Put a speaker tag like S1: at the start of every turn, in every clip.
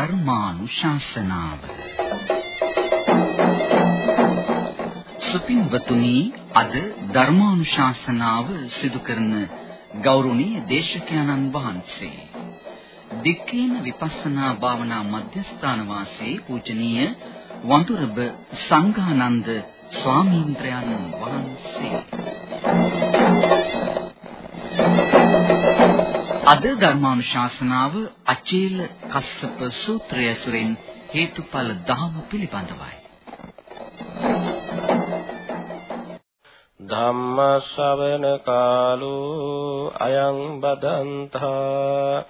S1: ධර්මානුශාසනාව. සුපින්වතුනි අද ධර්මානුශාසනාව සිදු කරන ගෞරවනීය දේශකයන්න් වහන්සේ. දික්කේන විපස්සනා භාවනා මධ්‍යස්ථාන වාසී පූජනීය වඳුරබ සංඝානන්ද ස්වාමීන්ද්‍රයන් වහන්සේ. අද ධර්මානුශාසනාව අචේල කස්සප සූත්‍රය ඇසුරෙන් හේතුඵල ධම පිළිබඳවයි.
S2: ධම්ම ශ්‍රවණ කාලෝ අයං බදන්තා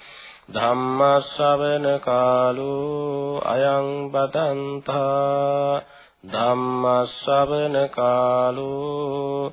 S2: ධම්ම ශ්‍රවණ කාලෝ අයං බදන්තා ධම්ම ශ්‍රවණ කාලෝ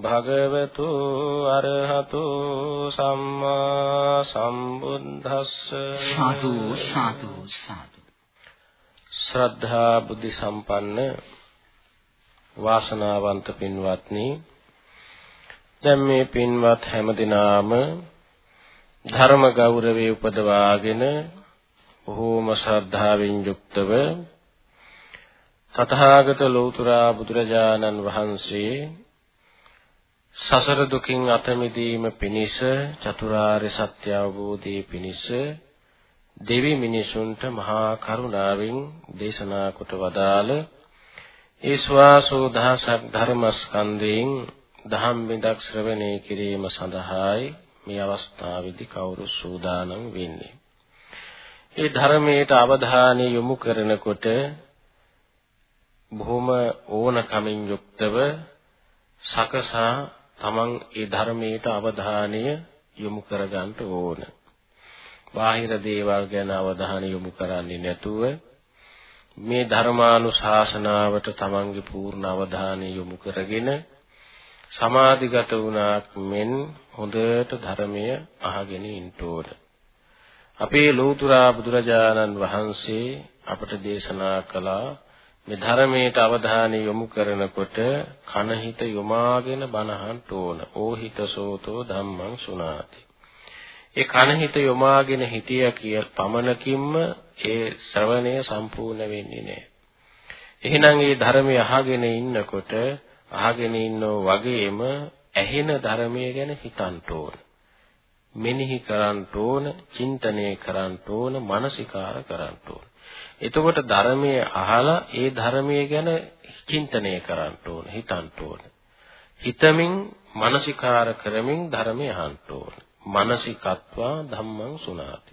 S2: භගවතු අරහතු සම්මා සම්බුද්දස්ස
S1: සාදු සාදු සාදු.
S2: ශ්‍රද්ධා බුද්ධ සම්පන්න වාසනාවන්ත පින්වත්නි දැන් මේ පින්වත් හැමදිනාම ධර්ම ගෞරවයේ උපදවාගෙන බොහෝම ශ්‍රද්ධාවෙන් යුක්තව තථාගත ලෞතර බුදුරජාණන් වහන්සේ සසර දුකින් අත මිදීම පිණිස චතුරාර්ය සත්‍ය අවබෝධයේ පිණිස දෙවි මිනිසුන්ට මහා කරුණාවෙන් දේශනා කොට වදාළ ඒ ස්වාසෝ දහසක් ධර්මස්කන්ධයෙන් දහම් බිඳක් ශ්‍රවණය කිරීම සඳහායි මේ අවස්ථාවේදී කවුරු සූදානම් වෙන්නේ. ඒ ධර්මයට අවධානය යොමු කරනකොට බොහොම ඕනකමින් යුක්තව සකසා තමන් ඒ ධර්මයට අවධානය යොමු කරගන්න ඕන. බාහිර දේවල් ගැන අවධානය යොමු කරන්නේ නැතුව මේ ධර්මානුශාසනාවට තමන්ගේ පූර්ණ අවධානය යොමු කරගෙන සමාධිගත වුණාක් මෙන් හොඳට ධර්මය අහගෙන ඉන්න ඕන. අපේ ලෞතර බුදුරජාණන් වහන්සේ අපට දේශනා කළා මේ ධර්මයට අවධානය යොමු කරනකොට කනහිත යොමාගෙන බණහන් ඕන. ඕහිත සෝතෝ ධම්මං සුනාති. ඒ කනහිත යොමාගෙන හිටිය කිය පමණකින්ම ඒ ශ්‍රවණය සම්පූර්ණ වෙන්නේ නැහැ. එහෙනම් මේ ධර්මය අහගෙන ඉන්නකොට අහගෙන ඉන්නෝ වගේම ඇහෙන ධර්මය ගැන හිතන්න ඕන. මෙනෙහි කරන්න ඕන, චින්තනය කරන්න ඕන, මානසිකාර කරන්න ඕන. එතකොට ධර්මයේ අහලා ඒ ධර්මයේ ගැන චින්තනය කරන්න ඕන, හිතන්න ඕන. හිතමින් මානසිකාර කරමින් ධර්මය අහන්න ඕන. මානසිකත්වා ධම්මං සුනාති.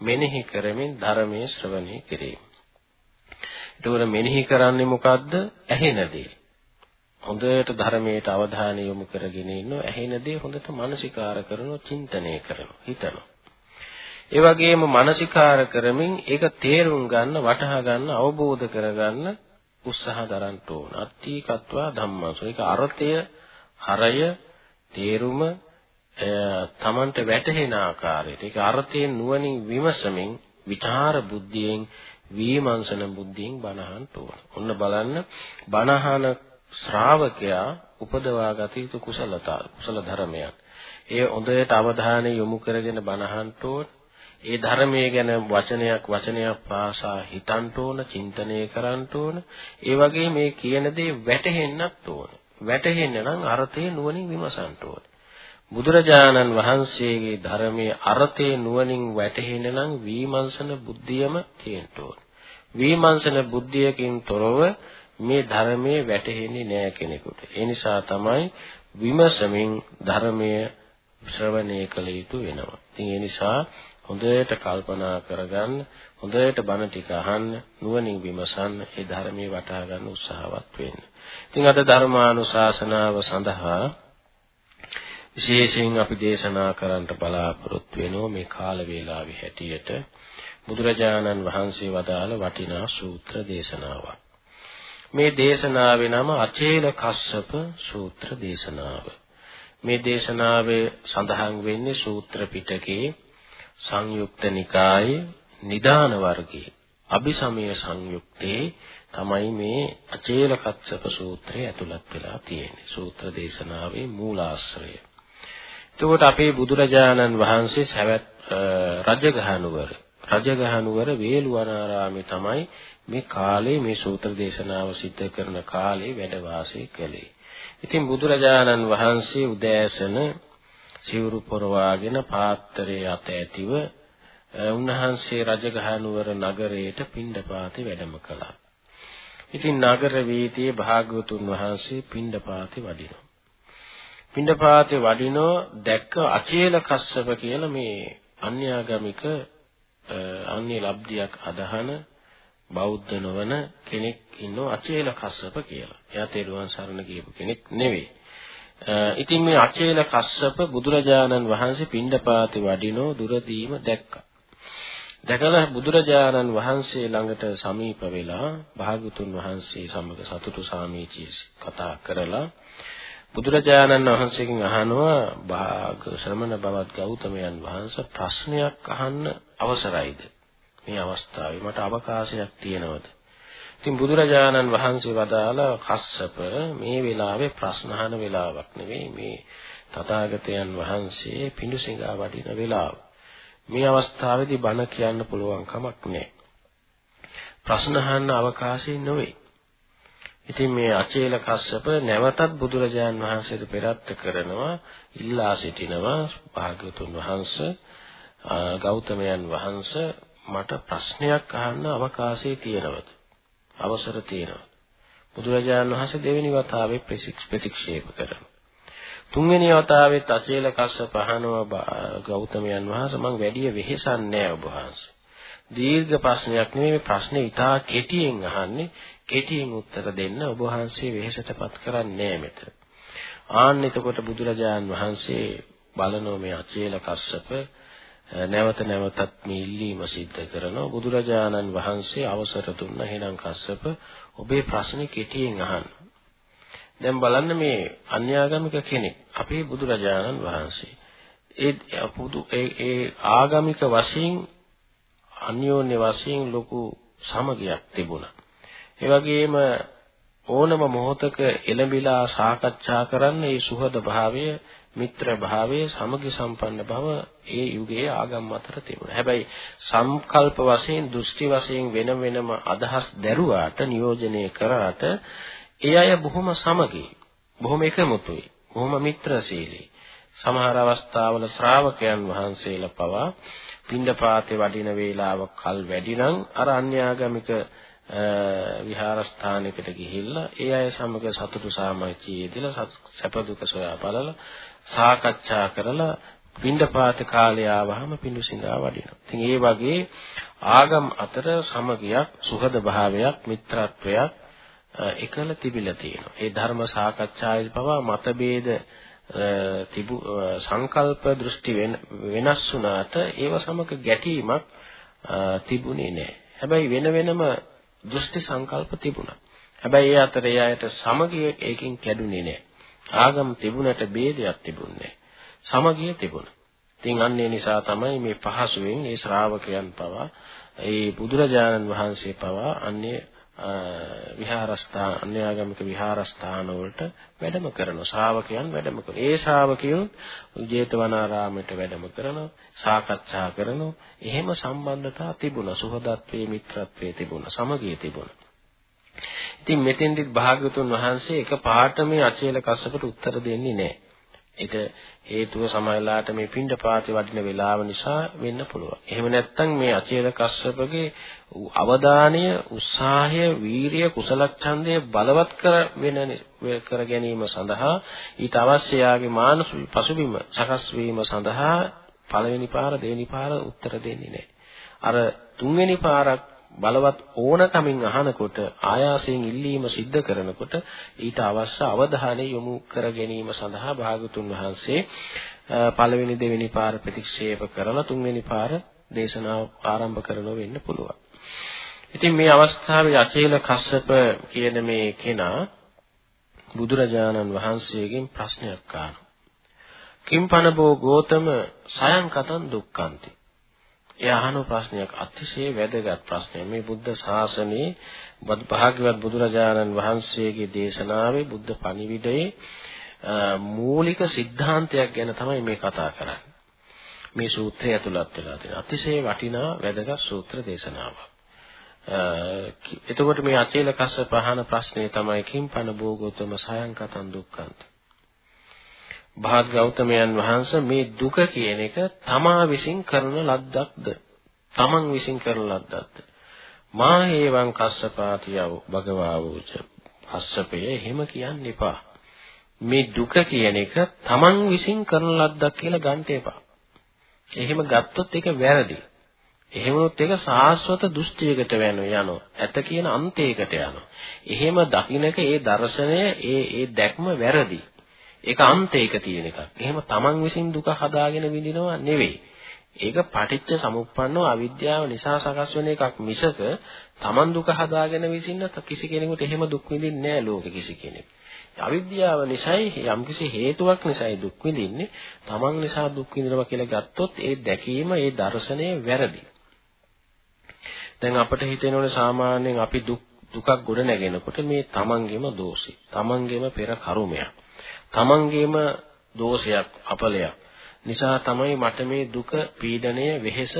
S2: මෙනෙහි කරමින් ධර්මයේ ශ්‍රවණය කිරීම. එතකොට මෙනෙහි කරන්නේ මොකද්ද? ඇහෙන දේ. හොඳට ධර්මයට අවධානය යොමු කරගෙන ඉන්නෝ ඇහෙන දේ හොඳට මානසිකාර කරනවා, චින්තනය කරනවා, හිතනවා. ඒ වගේම මානසිකාර කරමින් ඒක තේරුම් ගන්න, වටහා ගන්න, අවබෝධ කරගන්න උත්සාහ දරන්න ඕන. අත්‍යීකත්වා ධම්මං. ඒක අර්ථය, හරය, තේරුම තමන්ට වැටහෙන ආකාරයට ඒක අර්ථයෙන් නුවණින් විමසමින් විචාර බුද්ධියෙන් විමර්ශන බුද්ධියෙන් බණහන් ඕන. ඔන්න බලන්න බණහන ශ්‍රාවකයා උපදවා ගත යුතු කුසලතා කුසල ධර්මයන්. ඒ හොඳට අවධානය යොමු කරගෙන බණහන් ඕන. ඒ ධර්මයේ ගැන වචනයක් වචනයක් පාසා හිතන්න ඕන, චින්තනය කරන්න ඕන. ඒ වගේ මේ කියන දේ වැටහෙන්නත් ඕන. වැටහෙන්න නම් අර්ථය නුවණින් විමසන්න ඕන. බුදුරජාණන් වහන්සේගේ ධර්මයේ අර්ථය නුවණින් වැටහෙන්න නම් විමර්ශන බුද්ධියම තියෙන්න ඕන. විමර්ශන බුද්ධියකින් තොරව මේ ධර්මයේ වැටහෙන්නේ නෑ කෙනෙකුට. ඒ නිසා තමයි විමසමින් ධර්මයේ ශ්‍රවණය කළ යුතු වෙනවා. ඉතින් ඒ නිසා හොඳට කල්පනා කරගන්න හොඳට බණ ටික අහන්න නුවණින් විමසන්න ඒ ධර්මයේ වටහා ගන්න උත්සාහවත් වෙන්න. ඉතින් අද ධර්මානුශාසනාව සඳහා විශේෂයෙන් අපි දේශනා කරන්නට බලාපොරොත්තු වෙනවා මේ කාල වේලාවේ හැටියට බුදුරජාණන් වහන්සේ වදාළ වටිනා සූත්‍ර දේශනාවක්. මේ දේශනාවේ නම අචේල කස්සප සූත්‍ර දේශනාව. මේ දේශනාවේ සඳහන් වෙන්නේ සූත්‍ර පිටකේ සංයුක්ත නිකායේ නිදාන වර්ගයේ අபிසමය සංයුක්තේ තමයි මේ අචේල කස්සප සූත්‍රය ඇතුළත් වෙලා තියෙන්නේ. සූත්‍ර දේශනාවේ මූලාශ්‍රය. එතකොට අපේ බුදුරජාණන් වහන්සේ සවැත් රජගහනුවර රජගහනුවර වේළුවනාරාමේ තමයි මේ කාලේ මේ සූත්‍ර දේශනාව සිද්ධ කරන කාලේ වැඩ වාසය කළේ. ඉතින් බුදුරජාණන් වහන්සේ උදෑසන සිවුරු පොරවාගෙන පාත්‍රයේ අත ඇතිව උන්වහන්සේ රජගහනුවර නගරයට පිණ්ඩපාතේ වැඩම කළා. ඉතින් නගර වීතියේ භාග්‍යවතුන් වහන්සේ පිණ්ඩපාතේ වඩිනවා. පිණ්ඩපාතේ වඩිනෝ දැක්ක අචේල කස්සප කියලා මේ අන්‍යාගමික අන්‍ය ලබ්ධියක් අදහන බෞද්ධ නොවන කෙනෙක් ඉන්නෝ අචේල කස්සප කියලා. එයා තෙරුවන් සරණ ගියපු කෙනෙක් නෙවෙයි. ඉතින් මේ අචේල කස්සප බුදුරජාණන් වහන්සේ පිණ්ඩපාතේ වඩිනෝ දුරදීම දැක්කා. දැකලා බුදුරජාණන් වහන්සේ ළඟට සමීප වෙලා භාගතුන් වහන්සේ සමග සතුටු සාමීචී කතා කරලා බුදුරජාණන් වහන්සේගෙන් අහනවා භාග ශ්‍රමණ බවත් ගෞතමයන් වහන්සේ ප්‍රශ්නයක් අහන්න අවසරයිද? මේ අවස්ථාවේ මට අවකාශයක් තියෙනවද? ඉතින් බුදුරජාණන් වහන්සේ වදාලා කස්සප මේ වෙලාවේ ප්‍රශ්න අහන වෙලාවක් නෙවෙයි මේ තථාගතයන් වහන්සේ පිඬුසිඟා වඩින වෙලාව. මේ අවස්ථාවේදී බණ කියන්න පුළුවන් කමක් නැහැ ප්‍රශ්න අහන්න අවකාශය නොවේ. ඉතින් මේ අචේල කස්සප නැවතත් බුදුරජාන් වහන්සේට පෙරත්ත කරනවා ඉල්ලා සිටිනවා භාග්‍යවතුන් වහන්සේ ගෞතමයන් වහන්සේ මට ප්‍රශ්නයක් අහන්න අවකාශය තියෙනවද? අවසර තියෙනවද? බුදුරජාන් වහන්සේ දෙවෙනි වතාවේ ප්‍රතික්ෂේප කරනවා. තුන්වෙනි වතාවෙත් අචේල කස්සප අහනවා ගෞතමයන් වහන්සේ මම වැඩි වෙහෙසන්නේ නැහැ ඔබ වහන්සේ. දීර්ඝ ප්‍රශ්නයක් නෙමෙයි ප්‍රශ්නේ ඉතා කෙටියෙන් අහන්නේ. කෙටියෙන් උත්තර දෙන්න ඔබ වහන්සේ වෙහෙසටපත් කරන්නේ නැහැ මෙතන. ආන්න එතකොට බුදුරජාන් වහන්සේ බලනෝ මේ අචේල කස්සප නැවත නැවතත් මේ ඉල්ලීම සිද්ධ කරනවා බුදුරජාණන් වහන්සේ අවසර දුන්න එහෙනම් කස්සප ඔබේ ප්‍රශ්නේ කෙටියෙන් අහන්න. දැන් බලන්න මේ අන්‍යාගමික කෙනෙක් අපේ බුදුරජාණන් වහන්සේ ඒ පුදු ඒ ආගමික වශයෙන් අන්‍යෝන්‍ය වශයෙන් ලොකු සමගියක් තිබුණා. ඒ වගේම ඕනම මොහොතක එළඹිලා සාකච්ඡා කරන්න මේ සුහද භාවය, මිත්‍ර භාවය, සමගි සම්පන්න බව ඒ යුගයේ ආගම් අතර තිබුණා. හැබැයි සංකල්ප වශයෙන්, දෘෂ්ටි වශයෙන් වෙන වෙනම අදහස් දැරුවාට, නියෝජනය කරාට ඒ අය බොහොම සමගි, බොහොම එකමුතුයි, බොහොම මිත්‍රශීලී. සමහර අවස්ථාවල ශ්‍රාවකයන් වහන්සේලා පවා පින්ඩපාතේ වඩින වේලාවක් කල් වැඩි නම් අර අන්‍යාගමික විහාරස්ථානයකට ගිහිල්ලා ඒ අය සමග සතුටු සාමච්චියේදීලා සැප දුක සොයා බලලා සාකච්ඡා කරලා පින්ඩපාත කාලය ආවහම පිඬු සිඟා වඩිනවා. ඉතින් ඒ වගේ ආගම් අතර සමගියක්, සුහද භාවයක්, මිත්‍රත්වයක් එකල තිබිලා තියෙනවා. ඒ ධර්ම සාකච්ඡාවේ පවා මතභේද තිබු සංකල්ප දෘෂ්ටි වෙනස් වුණාට ඒව සමග ගැටීමක් තිබුණේ නැහැ. හැබැයි වෙන වෙනම දෘෂ්ටි සංකල්ප තිබුණා. හැබැයි ඒ අතර ඒ අයට සමගිය ඒකින් කැඩුනේ නැහැ. ආගම් තිබුණට ભેදයක් තිබුණේ සමගිය තිබුණා. ඉතින් අන්න ඒ නිසා තමයි මේ පහසුවෙන් මේ ශ්‍රාවකයන් පවා ඒ බුදුරජාණන් වහන්සේ පවා අන්නේ විහාරස්ථාන අන්‍යාගමික විහාරස්ථාන වලට වැඩම කරන ශ්‍රාවකයන් වැඩම කරන. ඒ ශ්‍රාවකයන් ජේතවනාරාමයට වැඩම කරනවා, සාකච්ඡා කරනවා. එහෙම සම්බන්ධතා තිබුණා. සුහදත්වයේ මිත්‍රත්වයේ තිබුණා. සමගිය තිබුණා. ඉතින් මෙතෙන්දිත් භාග්‍යතුන් වහන්සේ එක පාට මේ අචේල කස්සපට උත්තර දෙන්නේ නැහැ. ඒක හේතුව සමයලාට මේ පින්ඩ පාති වඩින වේලාව නිසා වෙන්න පුළුවන්. එහෙම නැත්නම් මේ අචේල කස්සපගේ අවධානය, උත්සාහය, වීරිය, කුසල ඡන්දය බලවත් කර වෙන කර ගැනීම සඳහා ඊට අවශ්‍ය යාගේ මානසික පසුබිම සකස් වීම සඳහා පළවෙනි පාර, දෙවෙනි පාර උත්තර දෙන්නේ නැහැ. අර තුන්වෙනි පාරක් බලවත් ඕනකමින් අහනකොට ආයාසයෙන් ඉල්ලීම සිද්ධ කරනකොට ඊට අවශ්‍ය අවධානය යොමු කර ගැනීම සඳහා භාගතුන් වහන්සේ පළවෙනි දෙවෙනි පාර ප්‍රතික්ෂේප කරලා තුන්වෙනි පාර දේශනාව ආරම්භ කරනව වෙන්න පුළුවන්. ඉතින් මේ අවස්ථාවේ අචේල කස්සප කියන මේ කෙනා බුදුරජාණන් වහන්සේගෙන් ප්‍රශ්නයක් අහනවා. කිම්පනබෝ ගෝතම සයන් කතන් දුක්ඛන්ති. ඒ අහන ප්‍රශ්නයක් අතිශය වැදගත් ප්‍රශ්නයක්. මේ බුද්ධ ශාසනයේ භාග්‍යවත් බුදුරජාණන් වහන්සේගේ දේශනාවේ බුද්ධ පණිවිඩයේ මූලික સિદ્ધාන්තයක් ගැන තමයි මේ කතා කරන්නේ. මේ සූත්‍රය ඇතුළත් වෙලා තියෙන අතිශය වටිනා වැදගත් සූත්‍ර දේශනාවක්. එතකොට මේ අචේල කස්ස පහන ප්‍රශ්නේ තමයි කිම්පන භෝගෝතම සයන්කතන් දුක්ඛන්ත. භාග ගෞතමයන් වහන්සේ මේ දුක කියන එක තමා විසින් කරන ලද්දක්ද? තමන් විසින් කරන ලද්දක්ද? මා හේවං කස්සපාතියව භගවා වූච. අස්සපේ එහෙම කියන්න එපා. මේ දුක කියන එක තමන් විසින් කරන ලද්දක් කියලා ගන්න එපා. එහෙම ගත්තොත් ඒක වැරදි. එහෙම වුණොත් ඒක සාස්වත දෘෂ්ටියකට යනවා. ඇත කියන අන්තයකට යනවා. එහෙම දකින්නක ඒ දර්ශනය ඒ ඒ දැක්ම වැරදි. ඒක අන්තයක තියෙන එකක්. එහෙම තමන් විසින් දුක හදාගෙන විඳිනවා නෙවෙයි. ඒක පටිච්ච සමුප්පන්නව අවිද්‍යාව නිසා සකස් වෙන එකක් මිසක තමන් දුක හදාගෙන විසින්න කිසි කෙනෙකුට එහෙම දුක් විඳින්නේ නැහැ ලෝකෙ කිසි කෙනෙක්. අවිද්‍යාව නිසායි යම්කිසි හේතුවක් නිසායි දුක් විඳින්නේ. තමන් නිසා දුක් විඳිනවා කියලා ගත්තොත් ඒ දැකීම ඒ දර්ශනය වැරදි. දැන් අපිට හිතෙනවනේ සාමාන්‍යයෙන් අපි දුක් දුකක් ගොඩ නැගෙනකොට මේ තමන්ගේම දෝෂي. තමන්ගේම පෙර කර්මයක්. තමන්ගේම දෝෂයක් අපලයක්. නිසා තමයි මට මේ දුක පීඩණය වෙහෙස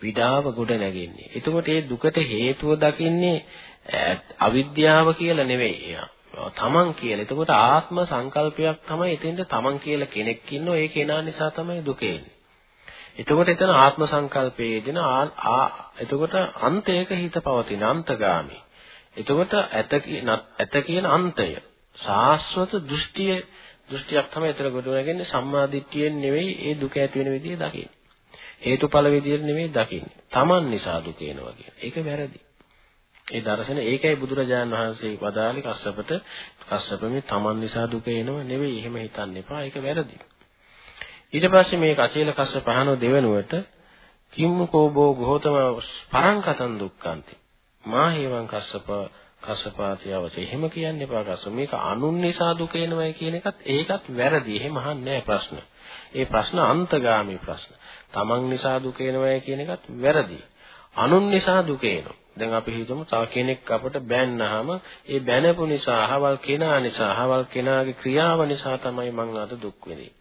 S2: විඩාව ගොඩ නැගෙන්නේ. එතකොට මේ දුකට හේතුව දකින්නේ අවිද්‍යාව කියලා නෙවෙයි. තමන් කියලා. එතකොට ආත්ම සංකල්පයක් තමයි එතෙන්ද තමන් කියලා කෙනෙක් ඉන්නෝ ඒ කෙනා නිසා තමයි දුක එන්නේ. එතකොට එතන ආත්ම සංකල්පයේ දෙන එතකොට අන්තයක හිත පවතින අන්තගාමි. එතකොට ඇත කියන ඇත කියන අන්තය සාස්වත දෘෂ්ටිය දෘෂ්ටියක් තමයි එතන ගොඩනගන්නේ සම්මා දිට්ඨියෙන් නෙවෙයි ඒ දුක ඇති වෙන විදිය දකින්නේ. හේතුඵල විදියට නෙවෙයි දකින්නේ. Taman නිසා දුක එනවා කියන. ඒක වැරදි. ඒ දර්ශන ඒකයි බුදුරජාණන් වහන්සේ වදාළේ කස්සපට කස්සප මේ Taman නිසා දුක එනවා නෙවෙයි එහෙම හිතන්න එපා. ඒක වැරදි. ඊට පස්සේ මේ කචේල කස්ස පහනෝ දෙවනුවට කිම්මුකෝ බෝ ගෝතම පරංකතන් දුක්ඛන්ති මා හේවං කස්සප කස්සපාතියවත එහෙම කියන්න එපා කස්ස මේක අනුන් නිසා දුක එනවයි කියන එකත් ඒකත් වැරදි. එහෙම අහන්නේ ප්‍රශ්න. ඒ ප්‍රශ්න අන්තගාමී ප්‍රශ්න. තමන් නිසා දුක එනවයි කියන එකත් වැරදි. අනුන් නිසා දුක එනවා. දැන් අපි හිතමු තව කෙනෙක් අපට බැන්නාම ඒ බැනපු නිසා අහවල් කෙනා නිසා අහවල් කෙනාගේ ක්‍රියාව නිසා තමයි මං අද දුක් වෙන්නේ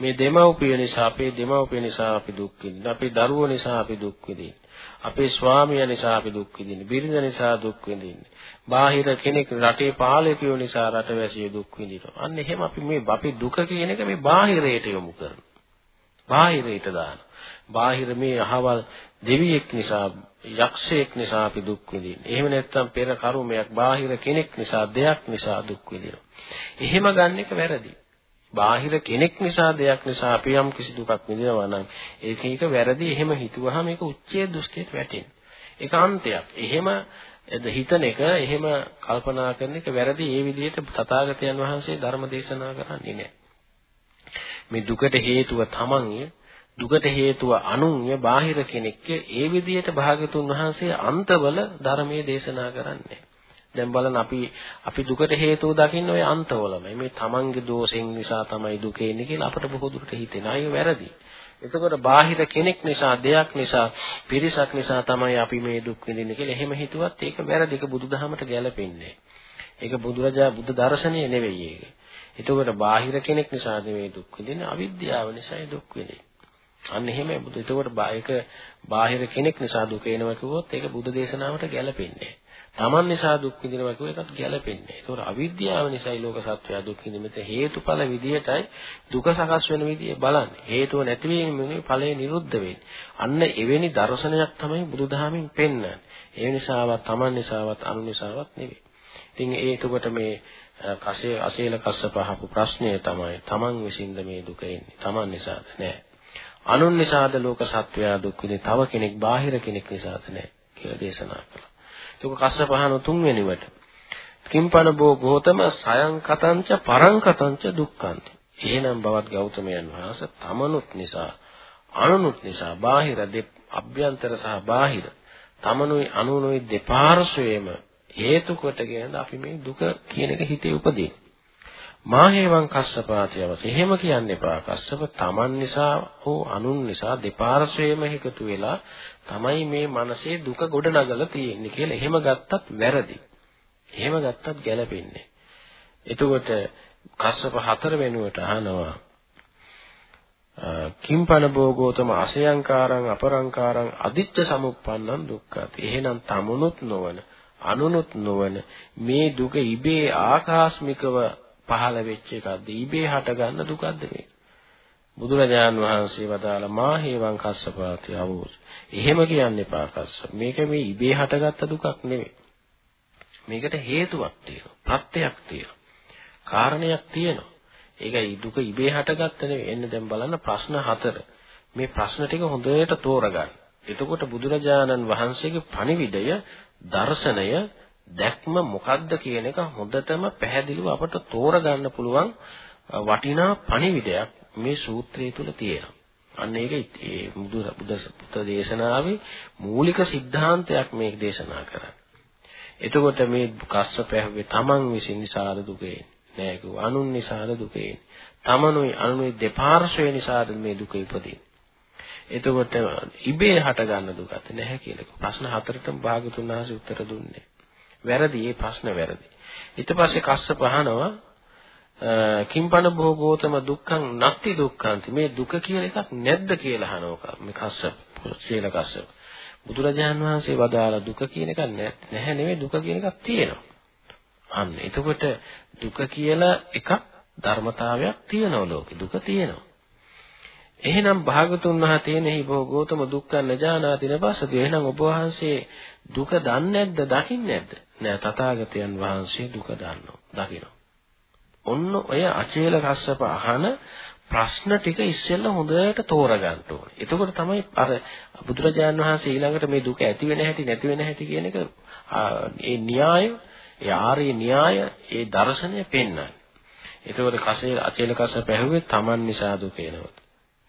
S2: මේ දෙමව්පිය නිසා අපේ දෙමව්පිය නිසා අපි දුක් විඳින. අපේ දරුවෝ නිසා අපි දුක් විඳින. අපේ ස්වාමියා නිසා අපි දුක් විඳින. බිරිඳ නිසා දුක් විඳින්නේ. බාහිර කෙනෙක් රටේ පාලකයෝ නිසා රටවැසියෝ දුක් විඳිනවා. අන්න එහෙම අපි මේ අපි දුක කියන එක මේ බාහිරයට යොමු කරනවා. බාහිරයට දානවා. බාහිර මේ අහවල් දෙවියෙක් නිසා යක්ෂයෙක් නිසා අපි දුක් විඳින්නේ. එහෙම නැත්නම් පෙර කර්මයක් බාහිර කෙනෙක් නිසා දෙයක් නිසා දුක් විඳිනවා. එහෙම ගන්න එක වැරදි. බාහිර කෙනෙක් නිසා දෙයක් නිසා අපි යම් කිසි දුකක් විඳිනවා නම් ඒක එක වැරදි එහෙම හිතුවහම ඒක උච්චේ දෘෂ්ටියට වැටෙනවා. ඒක අන්තයක්. එහෙම හිතන එක එහෙම කල්පනා කරන එක වැරදි. ඒ විදිහට තථාගතයන් වහන්සේ ධර්ම දේශනා කරන්නේ නැහැ. මේ දුකට හේතුව තමන්ය දුකට හේතුව අනුන්ය බාහිර කෙනෙක්ය ඒ විදිහට භාගතුන් වහන්සේ අන්තවල ධර්මයේ දේශනා කරන්නේ දැන් බලන්න අපි අපි දුකට හේතුව දකින්න ඔය අන්තවලමයි. මේ තමන්ගේ දෝෂෙන් නිසා තමයි දුක එන්නේ කියලා අපිට බොහෝ දුරට හිතෙනවා. ඒක වැරදි. එතකොට බාහිර කෙනෙක් නිසා, දෙයක් නිසා, පිරිසක් නිසා තමයි අපි මේ දුක් විඳින්නේ කියලා එහෙම හිතුවත් ඒක වැරදි. ඒක බුදුදහමට ගැලපෙන්නේ ඒක බුදුරජා බුද්ධ දර්ශනය නෙවෙයි ඒක. එතකොට බාහිර කෙනෙක් නිසා නෙවෙයි දුක් විඳින්නේ අවිද්‍යාව නිසායි දුක් විඳින්නේ. අන්න එහෙමයි බුදු. එතකොට ඒක බාහිර කෙනෙක් නිසා දුක එනවා කිව්වොත් ඒක බුදු දේශනාවට ගැලපෙන්නේ Taman නිසා දුක් විඳිනවා කියෝ එකත් ගැලපෙන්නේ. ඒකෝර අවිද්‍යාව නිසායි ලෝක සත්වයා දුක් විඳින්නේ. හේතුඵල විදියටයි දුක සකස් වෙන විදිය බලන්නේ. හේතුව නැති වීමනේ ඵලය නිරුද්ධ වෙන්නේ. අන්න එවැනි දර්ශනයක් තමයි බුදුදහමින් පෙන්වන්නේ. ඒ නිසාවත් Taman නිසාවත් අනු නිසාවත් නෙවෙයි. ඉතින් ඒකට මේ කසේ අසීල කස්සප අහපු ප්‍රශ්නය තමයි Taman විසින්ද මේ දුක එන්නේ. Taman නිසාද නෑ. අනුන් නිසාද ලෝක සත්වයා දුක් විඳින්නේ. තව කෙනෙක් බාහිර කෙනෙක් නිසාද නෑ කියලා දේශනා කළා. ඒක කස්සපහන තුන්වෙනිවට. කිම්පන බෝ ගෝතම සයන් කතංච පරං කතංච දුක්ඛන්ති. එහෙනම් බවත් ගෞතමයන් වහන්සේ තමනුත් නිසා අනුනුත් නිසා බාහිර දෙ අභ්‍යන්තර සහ බාහිර තමනුයි අනුනුයි දෙපාර්ශ්වයේම හේතු කොටගෙන අපි මේ දුක කියන එක හිතේ උපදින. මාහේවං කස්සපාතියවස. එහෙම කියන්න එපා. කස්සප තමන් නිසා හෝ අනුන් නිසා දෙපාර්ශ්වයේම එකතු වෙලා තමයි මේ මනසේ දුක ගොඩනගලා තියෙන්නේ කියලා එහෙම ගත්තත් වැරදි. එහෙම ගත්තත් ගැලපෙන්නේ. එතකොට කස්සප හතර වෙනුවට අහනවා කිම්පන භෝගෝතම අසයංකාරං අපරංකාරං අදිච්ච සමුප්පන්නං දුක්ඛති. එහෙනම් තමුණුත් නොවන අනුනුත් නොවන මේ දුක ඉබේ ආකාස්මිකව පහළ වෙච්ච එකක්ද? ඉබේ හටගන්න දුකක්ද මේ? බුදුරජාන් වහන්සේ වදාළ මා හේවං කස්සපාති අවෝස්. එහෙම කියන්න එපා කස්සප. මේක මේ ඉබේ හටගත්ත දුකක් නෙමෙයි. මේකට හේතුවක් තියෙනවා. ප්‍රත්‍යක් තියෙනවා. කාරණයක් තියෙනවා. ඒකයි දුක ඉබේ හටගත්ත නෙවෙයි. එන්න දැන් බලන්න ප්‍රශ්න හතර. මේ ප්‍රශ්න ටික හොඳට තෝරගන්න. එතකොට බුදුරජාණන් වහන්සේගේ පණිවිඩය, දර්ශනය, දැක්ම මොකක්ද කියන එක හොඳටම පැහැදිලිව අපට තෝරගන්න පුළුවන් වටිනා පණිවිඩයක් මේ සූත්‍රය තුල තියෙනවා. අන්න ඒක ඒ බුදු දේශනාවේ මූලික સિદ્ધාන්තයක් මේක දේශනා කරන්නේ. එතකොට මේ කස්සප ඇහුවේ තමන් විසින් නිසාද දුකේ නෑ කිව්වා. අනුන් නිසාද දුකේ. තමනුයි අනුනුයි දෙපාර්ශ්වය නිසාද මේ දුක ඉපදින්නේ. එතකොට ඉබේ හට ගන්න දුකත් නැහැ කියලා ප්‍රශ්න හතරටම භාගතුන් වහන්සේ උත්තර දුන්නේ. වැරදි ඒ ප්‍රශ්න වැරදි. ඊට පස්සේ කස්සප අහනවා කිම්පන භෝගෝතම දුක්ඛං නැති දුක්ඛන්ති මේ දුක කියලා එකක් නැද්ද කියලා අහනවා මේ කස්සප ශීල කස්සප බුදුරජාන් වහන්සේ වදාළ දුක කියන එක නැහැ නෙවෙයි දුක කියන එකක් තියෙනවා අන්න එතකොට දුක කියලා එකක් ධර්මතාවයක් තියෙනවා ලෝකේ දුක තියෙනවා. එහෙනම් භාගතුන් වහන්සේනෙහි භෝගෝතම දුක්ඛ නජානාති නපසති. එහෙනම් ඔබ වහන්සේ දුක දන්නේ නැද්ද දකින්නේ නැද්ද? නෑ තථාගතයන් වහන්සේ දුක දන්නවා. දකිනවා. ඔන්න ඔය අචේල රස්සප අහන ප්‍රශ්න ටික ඉස්සෙල්ලා හොඳට තෝරගන්න ඕනේ. එතකොට තමයි අර බුදුරජාණන් වහන්සේ ඊළඟට මේ දුක ඇති වෙන හැටි නැති වෙන හැටි කියන එක ඒ න්‍යාය ඒ ආර්ය න්‍යාය ඒ දර්ශනය පෙන්වන්නේ. එතකොට කසේ අචේල කස පැහුවේ Taman නිසා දුක එනවද?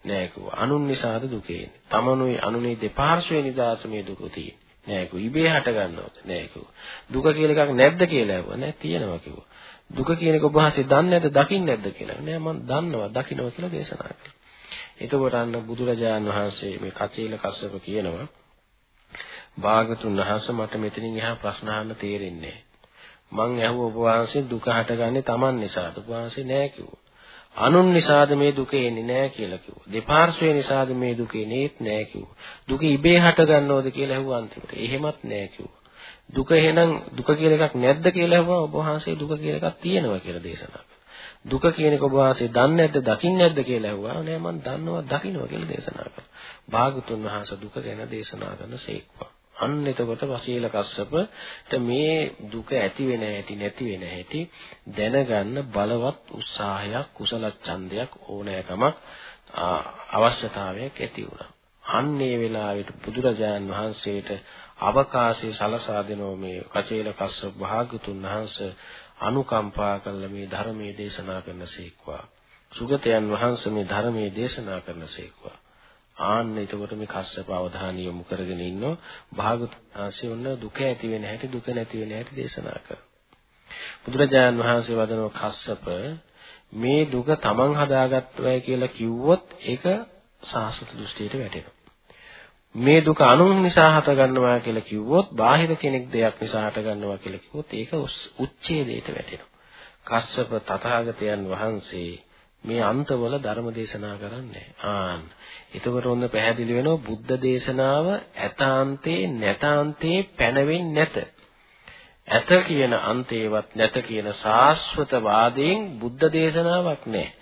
S2: නෑ කිව්වා. අනුන් නිසාද දුක එන්නේ. Tamanුයි අනුනේ දෙපාර්ශ්වයේ නිදාස මේ දුක තියෙන්නේ. නෑ කිව්වා. ඉබේ හට ගන්නවද? නෑ කිව්වා. දුක කියලා එකක් නැද්ද කියලා ඇහුවා. නෑ තියෙනවා කිව්වා. දුක කියන එක ඔබ වහන්සේ දන්නේ නැද්ද දකින්නේ නැද්ද කියලා. නෑ මම දන්නවා දකින්නවා කියලා දේශනා කළා. එතකොට අන්න බුදුරජාණන් වහන්සේ මේ කචේල කස්සප කියනවා භාගතුන් වහන්සේ මට මෙතනින් එහා ප්‍රශ්න අහන්න තේරෙන්නේ නැහැ. මං ඇහුව ඔබ වහන්සේ දුක හටගන්නේ Taman නිසාද? ඔබ වහන්සේ නෑ කිව්වා. අනුන් නිසාද මේ දුක එන්නේ නෑ කියලා කිව්වා. දෙපාර්ශ්වයේ නිසාද මේ දුක එන්නේත් නෑ කිව්වා. දුක ඉබේ හටගන්නවද කියලා ඇහුවා අන්තිමට. එහෙමත් නෑ කිව්වා. දුක එහෙනම් දුක කියලා එකක් නැද්ද කියලා ඇහුවා ඔබ වහන්සේ දුක කියලා එකක් තියෙනවා කියලා දේශනා කළා. දුක කියන එක ඔබ වහන්සේ දන්නේ නැද්ද දකින්නේ නැද්ද කියලා ඇහුවා. නෑ මං දන්නවා දකින්නවා කියලා දේශනා කළා. භාගතුන් වහන්සේ දුක ගැන දේශනා කරන සේක්වා. අන්න එතකොට වශීල කස්සපට මේ දුක ඇති වෙන හැටි නැති වෙන හැටි දැනගන්න බලවත් උත්සාහයක් කුසල ඡන්දයක් ඕනෑකමක් අවශ්‍යතාවයක් ඇති වුණා. අන්න ඒ වෙලාවට බුදුරජාණන් වහන්සේට අවකාශය සලසා දෙනෝ මේ කචේල කස්සප භාගතුන් වහන්සේ අනුකම්පා කළ මේ ධර්මයේ දේශනා කරනසේක්වා. සුගතයන් වහන්සේ මේ ධර්මයේ දේශනා කරනසේක්වා. ආන්න එතකොට මේ කස්සප අවධානය යොමු කරගෙන ඉන්නෝ භාගතුන්සේ ඔන්න දුක ඇති වෙන හැටි දුක නැති වෙන හැටි දේශනා කරා. බුදුරජාණන් වහන්සේ වදනව කස්සප මේ දුක තමන් හදාගත්තා කියලා කිව්වොත් ඒක සාස්වත දෘෂ්ටියට වැටෙනවා. මේ දුක අනුන් නිසා හට ගන්නවා කියලා කිව්වොත් බාහිර කෙනෙක් දෙයක් නිසා හට ගන්නවා කියලා කිව්වොත් ඒක උච්ඡේදයට වැටෙනවා. කස්සප තථාගතයන් වහන්සේ මේ අන්තවල ධර්ම දේශනා කරන්නේ. ආන්. එතකොට ඔන්න පැහැදිලි වෙනවා බුද්ධ දේශනාව ඇතාන්තේ නැතාන්තේ පැනවෙන්නේ නැත. ඇත කියන අන්තේවත් නැත කියන සාස්වත වාදයෙන් බුද්ධ දේශනාවක් නැහැ.